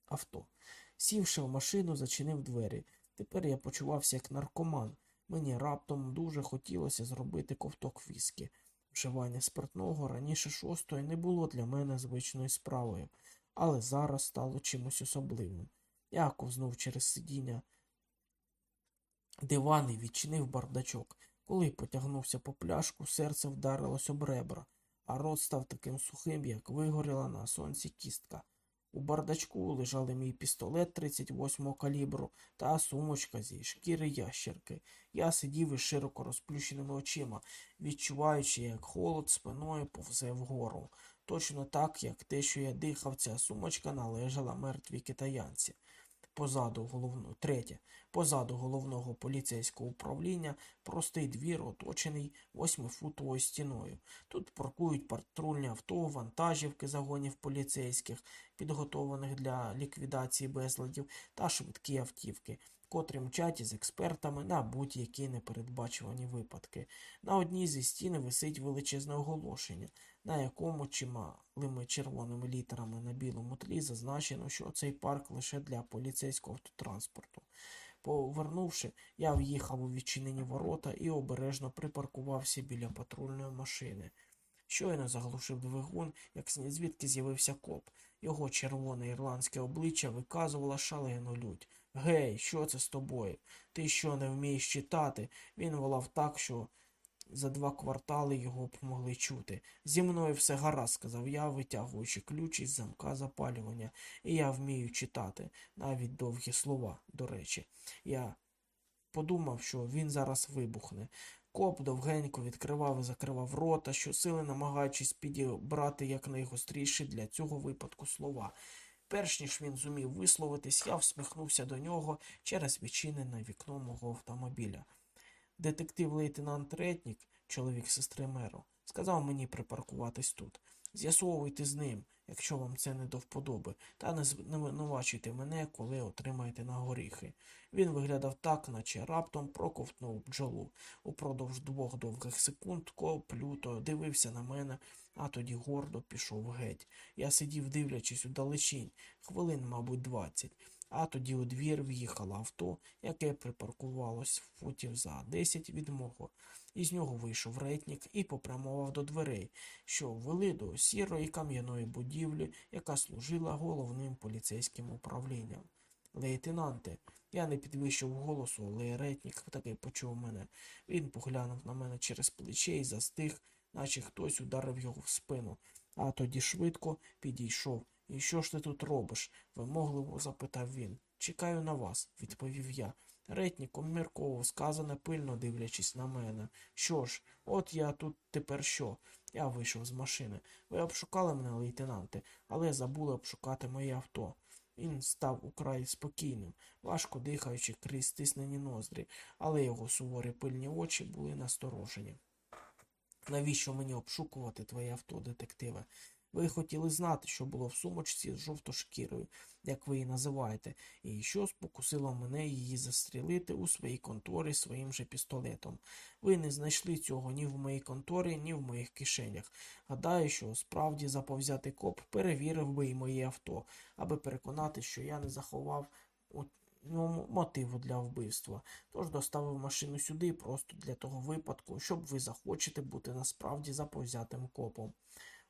авто. Сівши в машину, зачинив двері. Тепер я почувався як наркоман. Мені раптом дуже хотілося зробити ковток віскі. Вживання спиртного раніше шостої не було для мене звичною справою, але зараз стало чимось особливим. Я ковзнув через сидіння диван і відчинив бардачок. Коли потягнувся по пляшку, серце вдарилось об ребра, а рот став таким сухим, як вигоріла на сонці кістка. У бардачку лежали мій пістолет 38-го калібру та сумочка зі шкіри ящерки. Я сидів із широко розплющеними очима, відчуваючи, як холод спиною повзе вгору. Точно так, як те, що я дихав, ця сумочка належала мертвій китаянці позаду головного третє, позаду головного поліцейського управління простий двір, оточений восьмифутовою стіною. Тут паркують патрульні авто, вантажівки загонів поліцейських, підготованих для ліквідації безладів та швидкі автівки. Котрі мчать із експертами на будь-які непередбачувані випадки. На одній зі стін висить величезне оголошення на якому чималими червоними літерами на білому тлі зазначено, що цей парк лише для поліцейського автотранспорту. Повернувши, я в'їхав у відчинені ворота і обережно припаркувався біля патрульної машини. Щойно заглушив двигун, як звідки з'явився коп. Його червоне ірландське обличчя виказувало шалену лють. Гей, що це з тобою? Ти що не вмієш читати? Він волав так, що за два квартали його б могли чути. Зі мною все гаразд, сказав я, витягуючи ключ із замка запалювання, і я вмію читати, навіть довгі слова, до речі. Я подумав, що він зараз вибухне. Коп довгенько відкривав і закривав рота, щосили намагаючись підібрати якнайгостріші для цього випадку слова. Перш ніж він зумів висловитись, я всміхнувся до нього через відчинене вікно мого автомобіля. Детектив лейтенант Ретнік, чоловік сестри меру, сказав мені припаркуватись тут. З'ясовуйте з ним, якщо вам це не до вподоби, та не звинувачуйте мене, коли отримаєте на горіхи. Він виглядав так, наче раптом проковтнув бджолу. Упродовж двох довгих секунд коп люто дивився на мене, а тоді гордо пішов геть. Я сидів, дивлячись удалечінь, хвилин, мабуть, двадцять. А тоді у двір в'їхало авто, яке припаркувалось футів за десять від мого. Із нього вийшов ретнік і попрямував до дверей, що вели до сірої кам'яної будівлі, яка служила головним поліцейським управлінням. Лейтенанте, я не підвищив голосу, але ретнік таки почув мене. Він поглянув на мене через плече і застиг, наче хтось ударив його в спину, а тоді швидко підійшов. І що ж ти тут робиш? вимогливо запитав він. Чекаю на вас, відповів я. Ретнік обмірково сказане, пильно дивлячись на мене. Що ж, от я тут тепер що? Я вийшов з машини. Ви обшукали мене, лейтенанте, але забули обшукати моє авто. Він став украй спокійним, важко дихаючи крізь стиснені ноздрі, але його суворі пильні очі були насторожені. Навіщо мені обшукувати твоє авто, детективе? Ви хотіли знати, що було в сумочці з жовтошкірою, як ви її називаєте, і що спокусило мене її застрілити у своїй конторі своїм же пістолетом. Ви не знайшли цього ні в моїй конторі, ні в моїх кишенях. Гадаю, що справді заповзятий коп перевірив би і моє авто, аби переконати, що я не заховав у ньому мотиву для вбивства. Тож доставив машину сюди просто для того випадку, щоб ви захочете бути насправді заповзятим копом.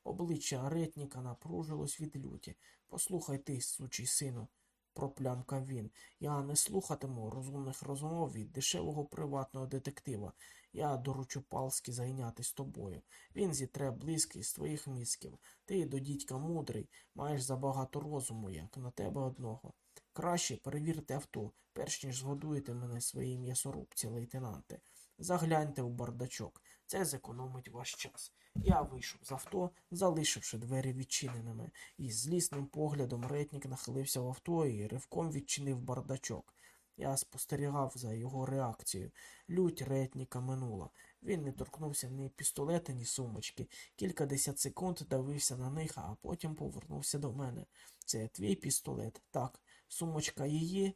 Обличчя ретніка напружилось від люті. Послухай ти, сучий сину, проплямкав він. Я не слухатиму розумних розмов від дешевого приватного детектива. Я доручу Палськи зайнятись тобою. Він зітре близький з твоїх мізків. Ти до дідька мудрий, маєш забагато розуму, як на тебе одного. Краще перевірте авто, перш ніж згодуєте мене своїй м'ясорубці, лейтенанте. Загляньте у бардачок. Це зекономить ваш час. Я вийшов з авто, залишивши двері відчиненими, і з злісним поглядом ретнік нахилився в авто і ривком відчинив бардачок. Я спостерігав за його реакцією. Лють ретніка минула. Він не торкнувся ні пістолета, ні сумочки. Кількадесят секунд дивився на них, а потім повернувся до мене. Це твій пістолет. Так, сумочка її.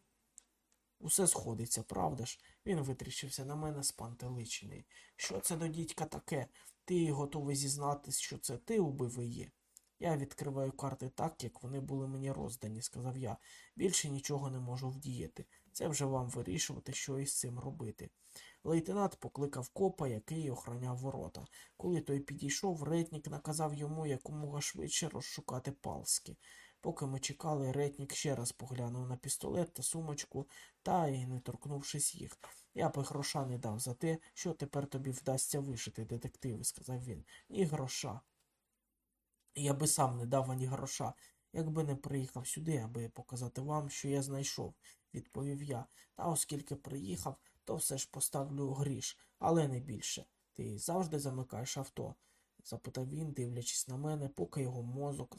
Усе сходиться, правда ж? Він витріщився на мене спантеличений. Що це до дідька таке? Ти готовий зізнатись, що це ти убив її? Я відкриваю карти так, як вони були мені роздані, сказав я. Більше нічого не можу вдіяти. Це вже вам вирішувати, що із цим робити. Лейтенант покликав копа, який охороняв ворота. Коли той підійшов, ретнік наказав йому якомога швидше розшукати палски. Поки ми чекали, ретнік ще раз поглянув на пістолет та сумочку, та й не торкнувшись їх. Я би гроша не дав за те, що тепер тобі вдасться вишити, детективи, сказав він. Ні гроша. Я би сам не дав ані гроша, якби не приїхав сюди, аби показати вам, що я знайшов, відповів я. Та оскільки приїхав, то все ж поставлю гріш, але не більше. Ти завжди замикаєш авто? запитав він, дивлячись на мене, поки його мозок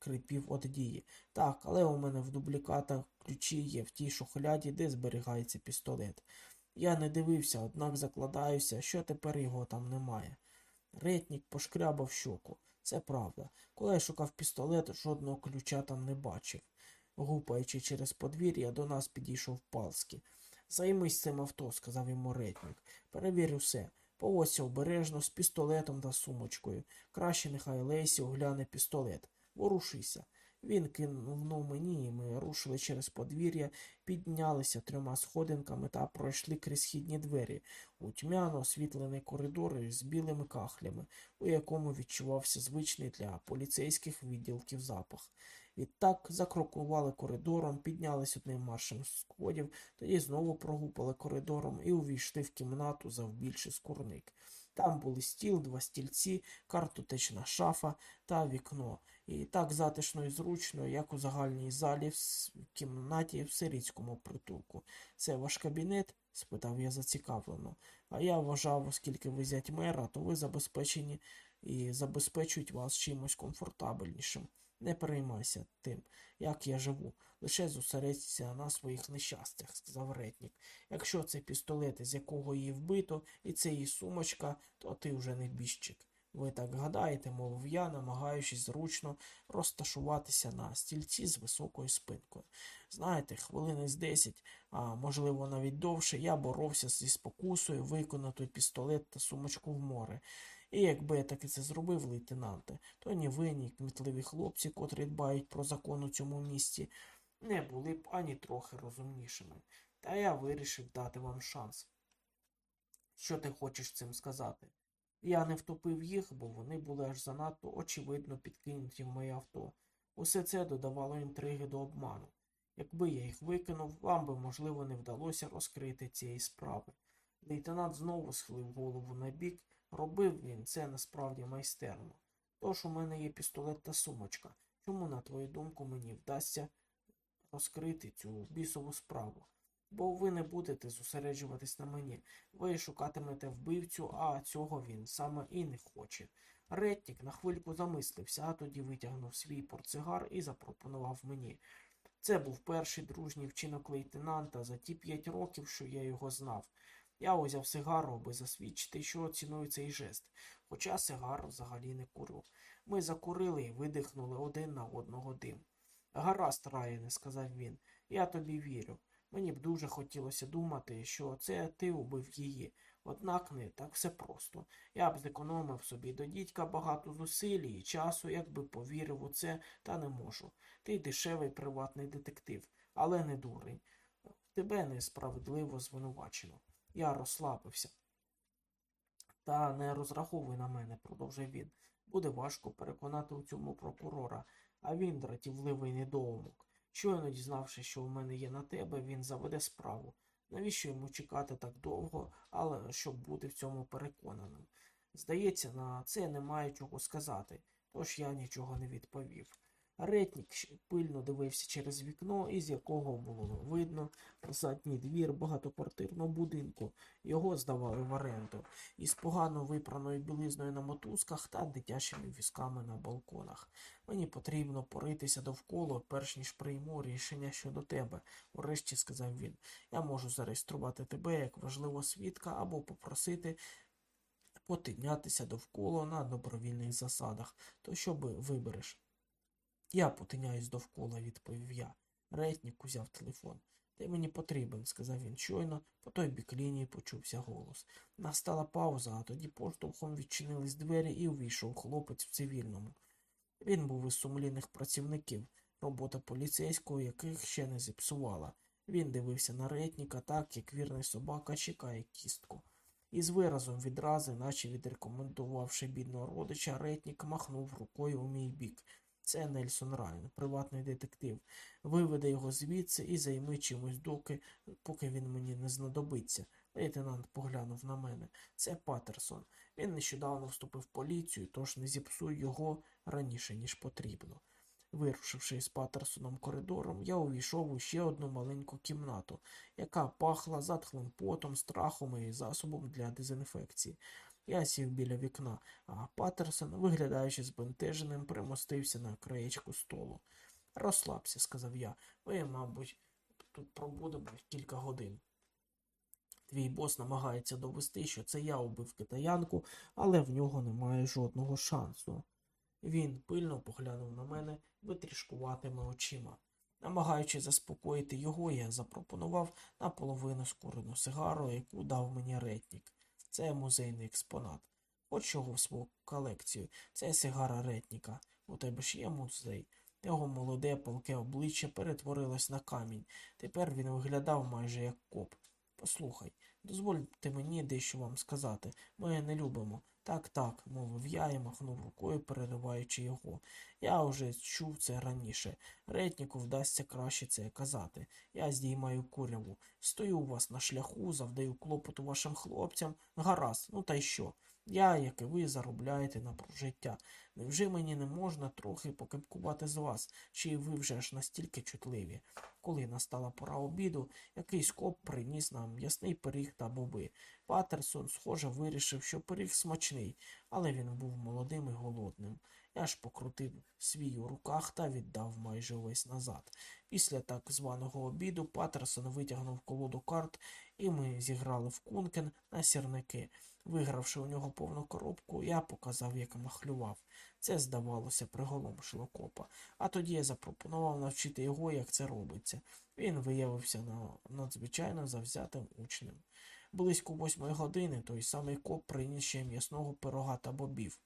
заскрипів від дії. Так, але у мене в дублікатах ключі є в тій шухляді, де зберігається пістолет. Я не дивився, однак закладаюся, що тепер його там немає. Ретнік пошкрябав щоку. Це правда. Коли я шукав пістолет, жодного ключа там не бачив. Гупаючи через подвір'я, до нас підійшов Палський. Займись цим авто, сказав йому ретнік. Перевір усе. Поводься обережно з пістолетом та сумочкою. Краще нехай Лесі огляне пістолет. Ворушися. Він кинув мені, і ми рушили через подвір'я, піднялися трьома сходинками та пройшли крізь східні двері у тьмяно освітлений коридор з білими кахлями, у якому відчувався звичний для поліцейських відділків запах. Відтак закрокували коридором, піднялись одним маршем сходів, тоді знову прогупали коридором і увійшли в кімнату завбільший скурник. Там були стіл, два стільці, картотечна шафа та вікно. І так затишно і зручно, як у загальній залі в кімнаті в сирійському притулку. Це ваш кабінет? спитав я зацікавлено. А я вважав, оскільки ви зять мера, то ви забезпечені і забезпечують вас чимось комфортабельнішим. Не переймайся тим, як я живу, лише зосередься на своїх нещастях, сказав ретнік. Якщо це пістолет, з якого її вбито, і це її сумочка, то ти вже не біжчик. Ви так гадаєте, мовив я, намагаючись зручно розташуватися на стільці з високою спинкою. Знаєте, хвилини з десять, а можливо навіть довше, я боровся зі спокусою виконати пістолет та сумочку в море. І якби я таки це зробив, лейтенанте, то ні ви, ні кмітливі хлопці, котрі дбають про закон у цьому місті, не були б ані трохи розумнішими. Та я вирішив дати вам шанс. Що ти хочеш цим сказати? Я не втопив їх, бо вони були аж занадто очевидно підкинуті в моє авто. Усе це додавало інтриги до обману. Якби я їх викинув, вам би, можливо, не вдалося розкрити цієї справи. Лейтенант знову схилив голову на бік, робив він це насправді майстерно. Тож у мене є пістолет та сумочка. Чому, на твою думку, мені вдасться розкрити цю бісову справу? Бо ви не будете зосереджуватись на мені. Ви шукатимете вбивцю, а цього він саме і не хоче. Ретнік на хвильку замислився, а тоді витягнув свій портсигар і запропонував мені. Це був перший дружній вчинок лейтенанта за ті п'ять років, що я його знав. Я узяв сигару, аби засвідчити, що ціную цей жест, хоча сигар взагалі не курю. Ми закурили і видихнули один на одного дим. Гаразд, Райане, сказав він, я тобі вірю. Мені б дуже хотілося думати, що це ти убив її. Однак не так все просто. Я б зекономив собі до дідька багато зусиль і часу, якби повірив у це, та не можу. Ти дешевий приватний детектив, але не дурень. Тебе несправедливо звинувачено. Я розслабився. Та не розраховуй на мене, продовжив він. Буде важко переконати у цьому прокурора, а він дратівливий недоумок. Щойно дізнавши, що у мене є на тебе, він заведе справу. Навіщо йому чекати так довго, але щоб бути в цьому переконаним? Здається, на це немає чого сказати, тож я нічого не відповів. Ретнік пильно дивився через вікно, із якого було видно задній двір багатоквартирного будинку. Його здавали в оренду, із погано випраною білизною на мотузках та дитячими візками на балконах. Мені потрібно поритися довкола, перш ніж прийму рішення щодо тебе, врешті сказав він. Я можу зареєструвати тебе як важливого свідка або попросити потинятися довкола на добровільних засадах. То що би вибереш? Я потиняюсь довкола, відповів я. Ретнік узяв телефон. Ти мені потрібен, сказав він щойно, по той бік лінії почувся голос. Настала пауза, а тоді поштовхом відчинились двері і увійшов хлопець в цивільному. Він був із сумлінних працівників, робота поліцейського, яких ще не зіпсувала. Він дивився на ретніка так, як вірний собака чекає кістку. Із виразом відрази, наче відрекомендувавши бідного родича, ретнік махнув рукою у мій бік. Це Нельсон Райан, приватний детектив. Виведе його звідси і займи чимось доки, поки він мені не знадобиться. Лейтенант поглянув на мене. Це Патерсон. Він нещодавно вступив в поліцію, тож не зіпсуй його раніше, ніж потрібно. Вирушивши з Патерсоном коридором, я увійшов у ще одну маленьку кімнату, яка пахла затхлим потом, страхом і засобом для дезінфекції. Я сів біля вікна, а Патерсон, виглядаючи збентеженим, примостився на краєчку столу. Розслабся, сказав я. Ви, мабуть, тут пробудемо кілька годин. Твій бос намагається довести, що це я убив китаянку, але в нього немає жодного шансу. Він пильно поглянув на мене витрішкуватими очима. Намагаючи заспокоїти його, я запропонував наполовину скурену сигару, яку дав мені ретнік. Це музейний експонат. От його в свою колекцію. Це сигара ретніка. У тебе ж є музей. Його молоде палке обличчя перетворилось на камінь. Тепер він виглядав майже як коп. Послухай, дозвольте мені дещо вам сказати. Ми не любимо. Так, так, мовив я і махнув рукою, перериваючи його. Я вже чув це раніше. Ретніку вдасться краще це казати. Я здіймаю куряву. Стою у вас на шляху, завдаю клопоту вашим хлопцям. Гаразд, ну та й що? Я, як і ви, заробляєте на прожиття. Невже мені не можна трохи покипкувати з вас, чи ви вже ж настільки чутливі? Коли настала пора обіду, якийсь коп приніс нам м'ясний пиріг та боби. Патерсон, схоже, вирішив, що пиріг смачний, але він був молодим і голодним. Я ж покрутив свій у руках та віддав майже увесь назад. Після так званого обіду Патерсон витягнув колоду карт і ми зіграли в кункен на сірники. Вигравши у нього повну коробку, я показав, як махлював. Це, здавалося, приголомшило копа. А тоді я запропонував навчити його, як це робиться. Він виявився на надзвичайно завзятим учнем. Близько восьмої години той самий коп приніс ще м'ясного пирога та бобів.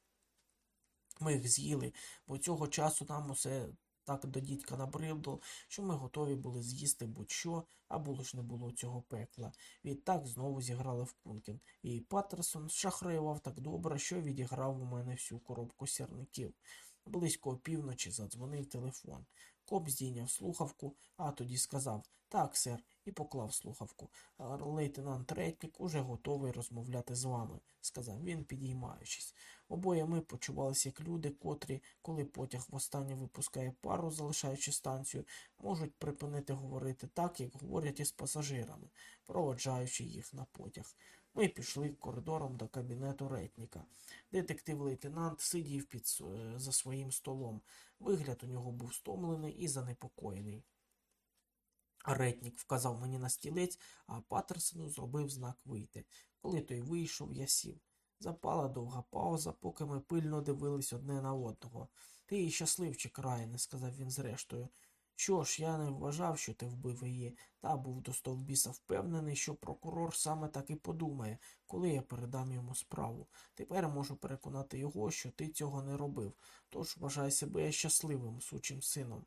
Ми їх з'їли, бо цього часу нам усе так до дідька набридло, що ми готові були з'їсти будь-що, а ж не було цього пекла. Відтак знову зіграли в Кункін, і Паттерсон шахраював так добре, що відіграв у мене всю коробку сірників. Близько опівночі задзвонив телефон. Коп здійняв слухавку, а тоді сказав Так, сер, і поклав слухавку. Лейтенант Ретнік уже готовий розмовляти з вами, сказав він, підіймаючись. Обоє ми почувалися як люди, котрі, коли потяг востаннє випускає пару, залишаючи станцію, можуть припинити говорити так, як говорять із пасажирами, проводжаючи їх на потяг. Ми пішли коридором до кабінету ретніка. Детектив-лейтенант сидів під е, за своїм столом. Вигляд у нього був стомлений і занепокоєний. Ретнік вказав мені на стілець, а Патерсону зробив знак вийти. Коли той вийшов, я сів. Запала довга пауза, поки ми пильно дивились одне на одного. Ти щасливчик, Райане, сказав він зрештою. Що ж, я не вважав, що ти вбив її, та був до стовбіса впевнений, що прокурор саме так і подумає, коли я передам йому справу. Тепер можу переконати його, що ти цього не робив, тож вважай себе щасливим сучим сином.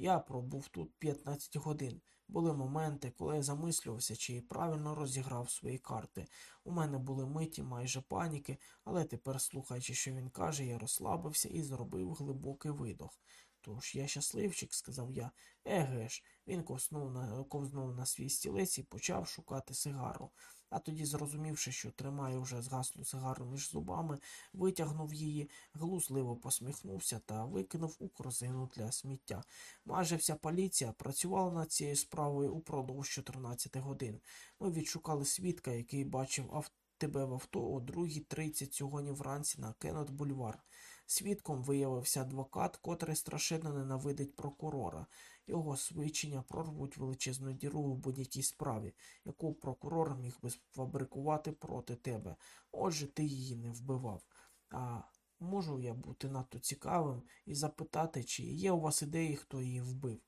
Я пробув тут 15 годин. Були моменти, коли я замислювався, чи правильно розіграв свої карти. У мене були миті майже паніки, але тепер, слухаючи, що він каже, я розслабився і зробив глибокий видох. Тож я щасливчик, сказав я. Еге ж, він ковзнув на, ковзнув на свій стілець і почав шукати сигару. А тоді, зрозумівши, що тримає вже згаслу сигару між зубами, витягнув її, глузливо посміхнувся та викинув у корзину для сміття. Майже вся поліція працювала над цією справою упродовж 14 годин. Ми відшукали свідка, який бачив ав... тебе в авто о 2.30 сьогодні вранці на Кеннет Бульвар. Свідком виявився адвокат, котрий страшенно ненавидить прокурора. Його свідчення прорвуть величезну діру в будь-якій справі, яку прокурор міг би сфабрикувати проти тебе. Отже, ти її не вбивав. А можу я бути надто цікавим і запитати, чи є у вас ідеї, хто її вбив?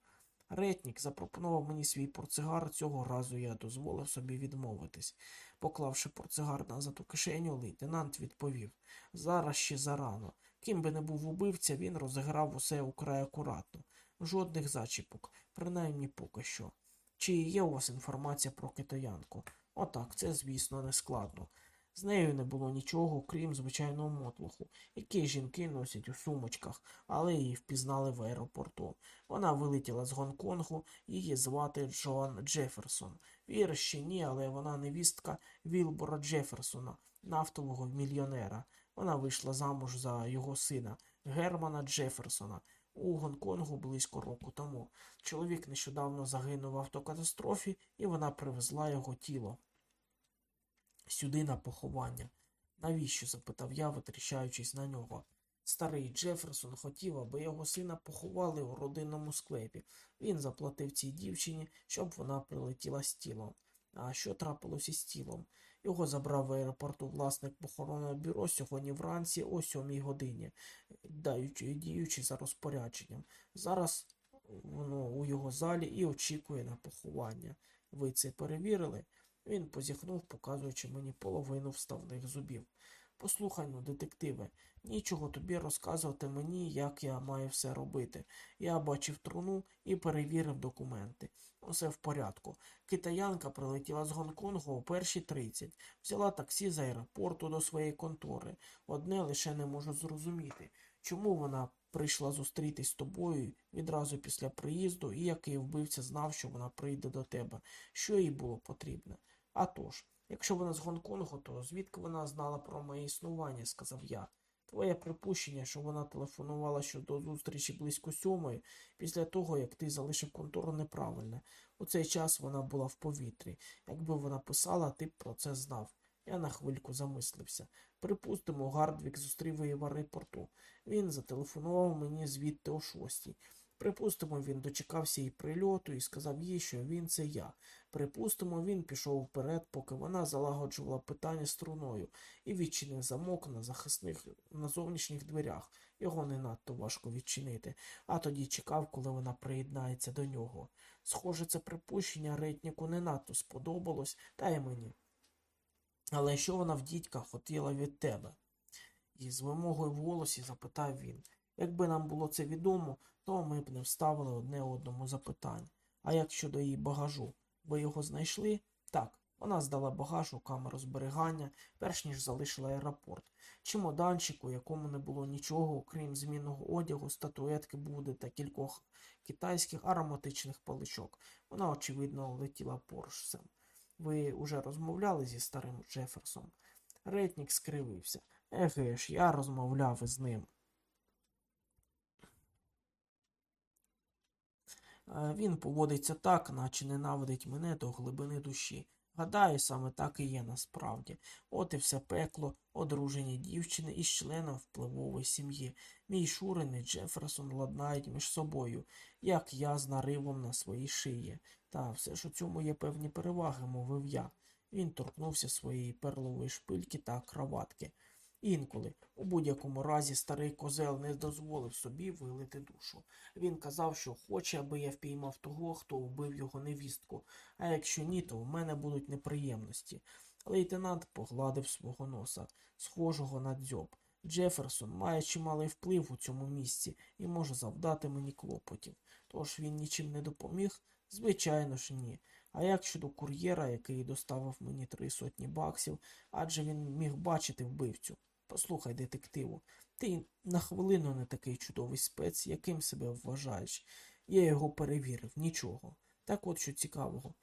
Ретнік запропонував мені свій портсигар, цього разу я дозволив собі відмовитись. Поклавши портсигар назад у кишеню, лейтенант відповів Зараз ще зарано. Ким би не був убивця, він розіграв усе украй акуратно. Жодних зачіпок, принаймні поки що. Чи є у вас інформація про китаянку? Отак, це, звісно, не складно. З нею не було нічого, крім звичайного мотлуху, який жінки носять у сумочках, але її впізнали в аеропорту. Вона вилетіла з Гонконгу, її звати Джоан Джеферсон. Віриш чи ні, але вона невістка Вілбора Джеферсона, нафтового мільйонера. Вона вийшла замуж за його сина Германа Джеферсона у Гонконгу близько року тому. Чоловік нещодавно загинув в автокатастрофі, і вона привезла його тіло сюди на поховання. Навіщо? запитав я, витріщаючись на нього. Старий Джеферсон хотів, аби його сина поховали у родинному склепі. Він заплатив цій дівчині, щоб вона прилетіла з тілом. А що трапилось із тілом? Його забрав в аеропорту власник похоронного бюро сьогодні вранці о сьомій годині, даючи, діючи за розпорядженням. Зараз воно у його залі і очікує на поховання. Ви це перевірили? Він позіхнув, показуючи мені половину вставних зубів. Послухай ну, детективе, нічого тобі розказувати мені, як я маю все робити. Я бачив труну і перевірив документи. Усе в порядку. Китаянка прилетіла з Гонконгу о першій 30. Взяла таксі з аеропорту до своєї контори. Одне лише не можу зрозуміти, чому вона прийшла зустрітись з тобою відразу після приїзду, і який вбивця знав, що вона прийде до тебе, що їй було потрібно. А тож, якщо вона з Гонконгу, то звідки вона знала про моє існування, сказав я. Твоє припущення, що вона телефонувала щодо зустрічі близько сьомої, після того, як ти залишив контору, неправильне. У цей час вона була в повітрі. Якби вона писала, ти б про це знав. Я на хвильку замислився. Припустимо, Гардвік зустрів її в аеропорту. Він зателефонував мені звідти о шостій. Припустимо, він дочекався її прильоту і сказав їй, що він це я. Припустимо, він пішов вперед, поки вона залагоджувала питання струною і відчинив замок на захисних на зовнішніх дверях. Його не надто важко відчинити, а тоді чекав, коли вона приєднається до нього. Схоже, це припущення ретніку не надто сподобалось, та й мені. Але що вона в дідька хотіла від тебе? І з вимогою в голосі запитав він. Якби нам було це відомо, то ми б не вставили одне одному запитань. А як щодо її багажу? Ви його знайшли? Так, вона здала багаж у камеру зберігання, перш ніж залишила аеропорт. Чемоданчик, у якому не було нічого, окрім змінного одягу, статуетки Буди та кількох китайських ароматичних паличок. Вона, очевидно, летіла поршцем. Ви уже розмовляли зі старим Джеферсом? Ретнік скривився. Еге ж, я розмовляв із ним. Він поводиться так, наче ненавидить мене до глибини душі. Гадаю, саме так і є насправді. От і все пекло, одружені дівчини із членом впливової сім'ї. Мій Шурин і Джеферсон ладнають між собою, як я з наривом на своїй шиї. Та все ж у цьому є певні переваги, мовив я. Він торкнувся своєї перлової шпильки та краватки. Інколи, у будь-якому разі, старий козел не дозволив собі вилити душу. Він казав, що хоче, аби я впіймав того, хто вбив його невістку, а якщо ні, то в мене будуть неприємності. Лейтенант погладив свого носа, схожого на дзьоб. Джеферсон має чималий вплив у цьому місці і може завдати мені клопотів. Тож він нічим не допоміг? Звичайно ж ні. А як щодо кур'єра, який доставив мені три сотні баксів, адже він міг бачити вбивцю. Послухай, детективу, ти на хвилину не такий чудовий спец, яким себе вважаєш. Я його перевірив, нічого. Так от що цікавого.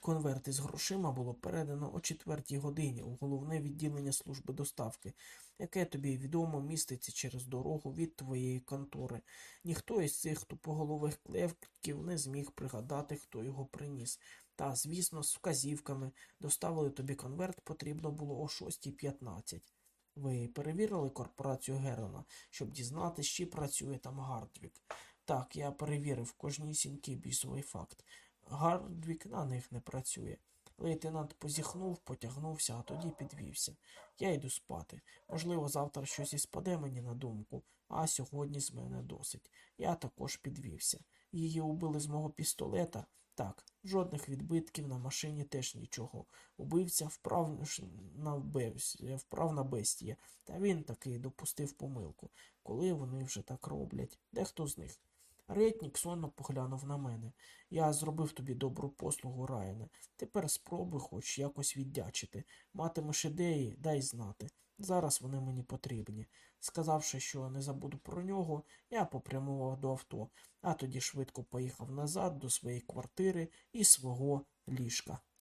Конверт із грошима було передано о четвертій годині у головне відділення служби доставки, яке тобі відомо міститься через дорогу від твоєї контори. Ніхто із цих тупоголових клевків не зміг пригадати, хто його приніс. Та, звісно, з вказівками доставили тобі конверт потрібно було о 6.15. Ви перевірили корпорацію Герона, щоб дізнатися, чи працює там Гардвік. Так, я перевірив кожнісінький бісовий факт. Гардвік на них не працює. Лейтенант позіхнув, потягнувся, а тоді підвівся. Я йду спати. Можливо, завтра щось і спаде мені на думку, а сьогодні з мене досить. Я також підвівся. Її убили з мого пістолета. Так, жодних відбитків на машині теж нічого. Убивця вправ на, бес... вправ на бестія, та він таки допустив помилку. Коли вони вже так роблять? Дехто з них. Ретнік сонно поглянув на мене. Я зробив тобі добру послугу, Райане. Тепер спробуй хоч якось віддячити. Матимеш ідеї, дай знати. Зараз вони мені потрібні. Сказавши, що не забуду про нього, я попрямував до авто, а тоді швидко поїхав назад до своєї квартири і свого ліжка.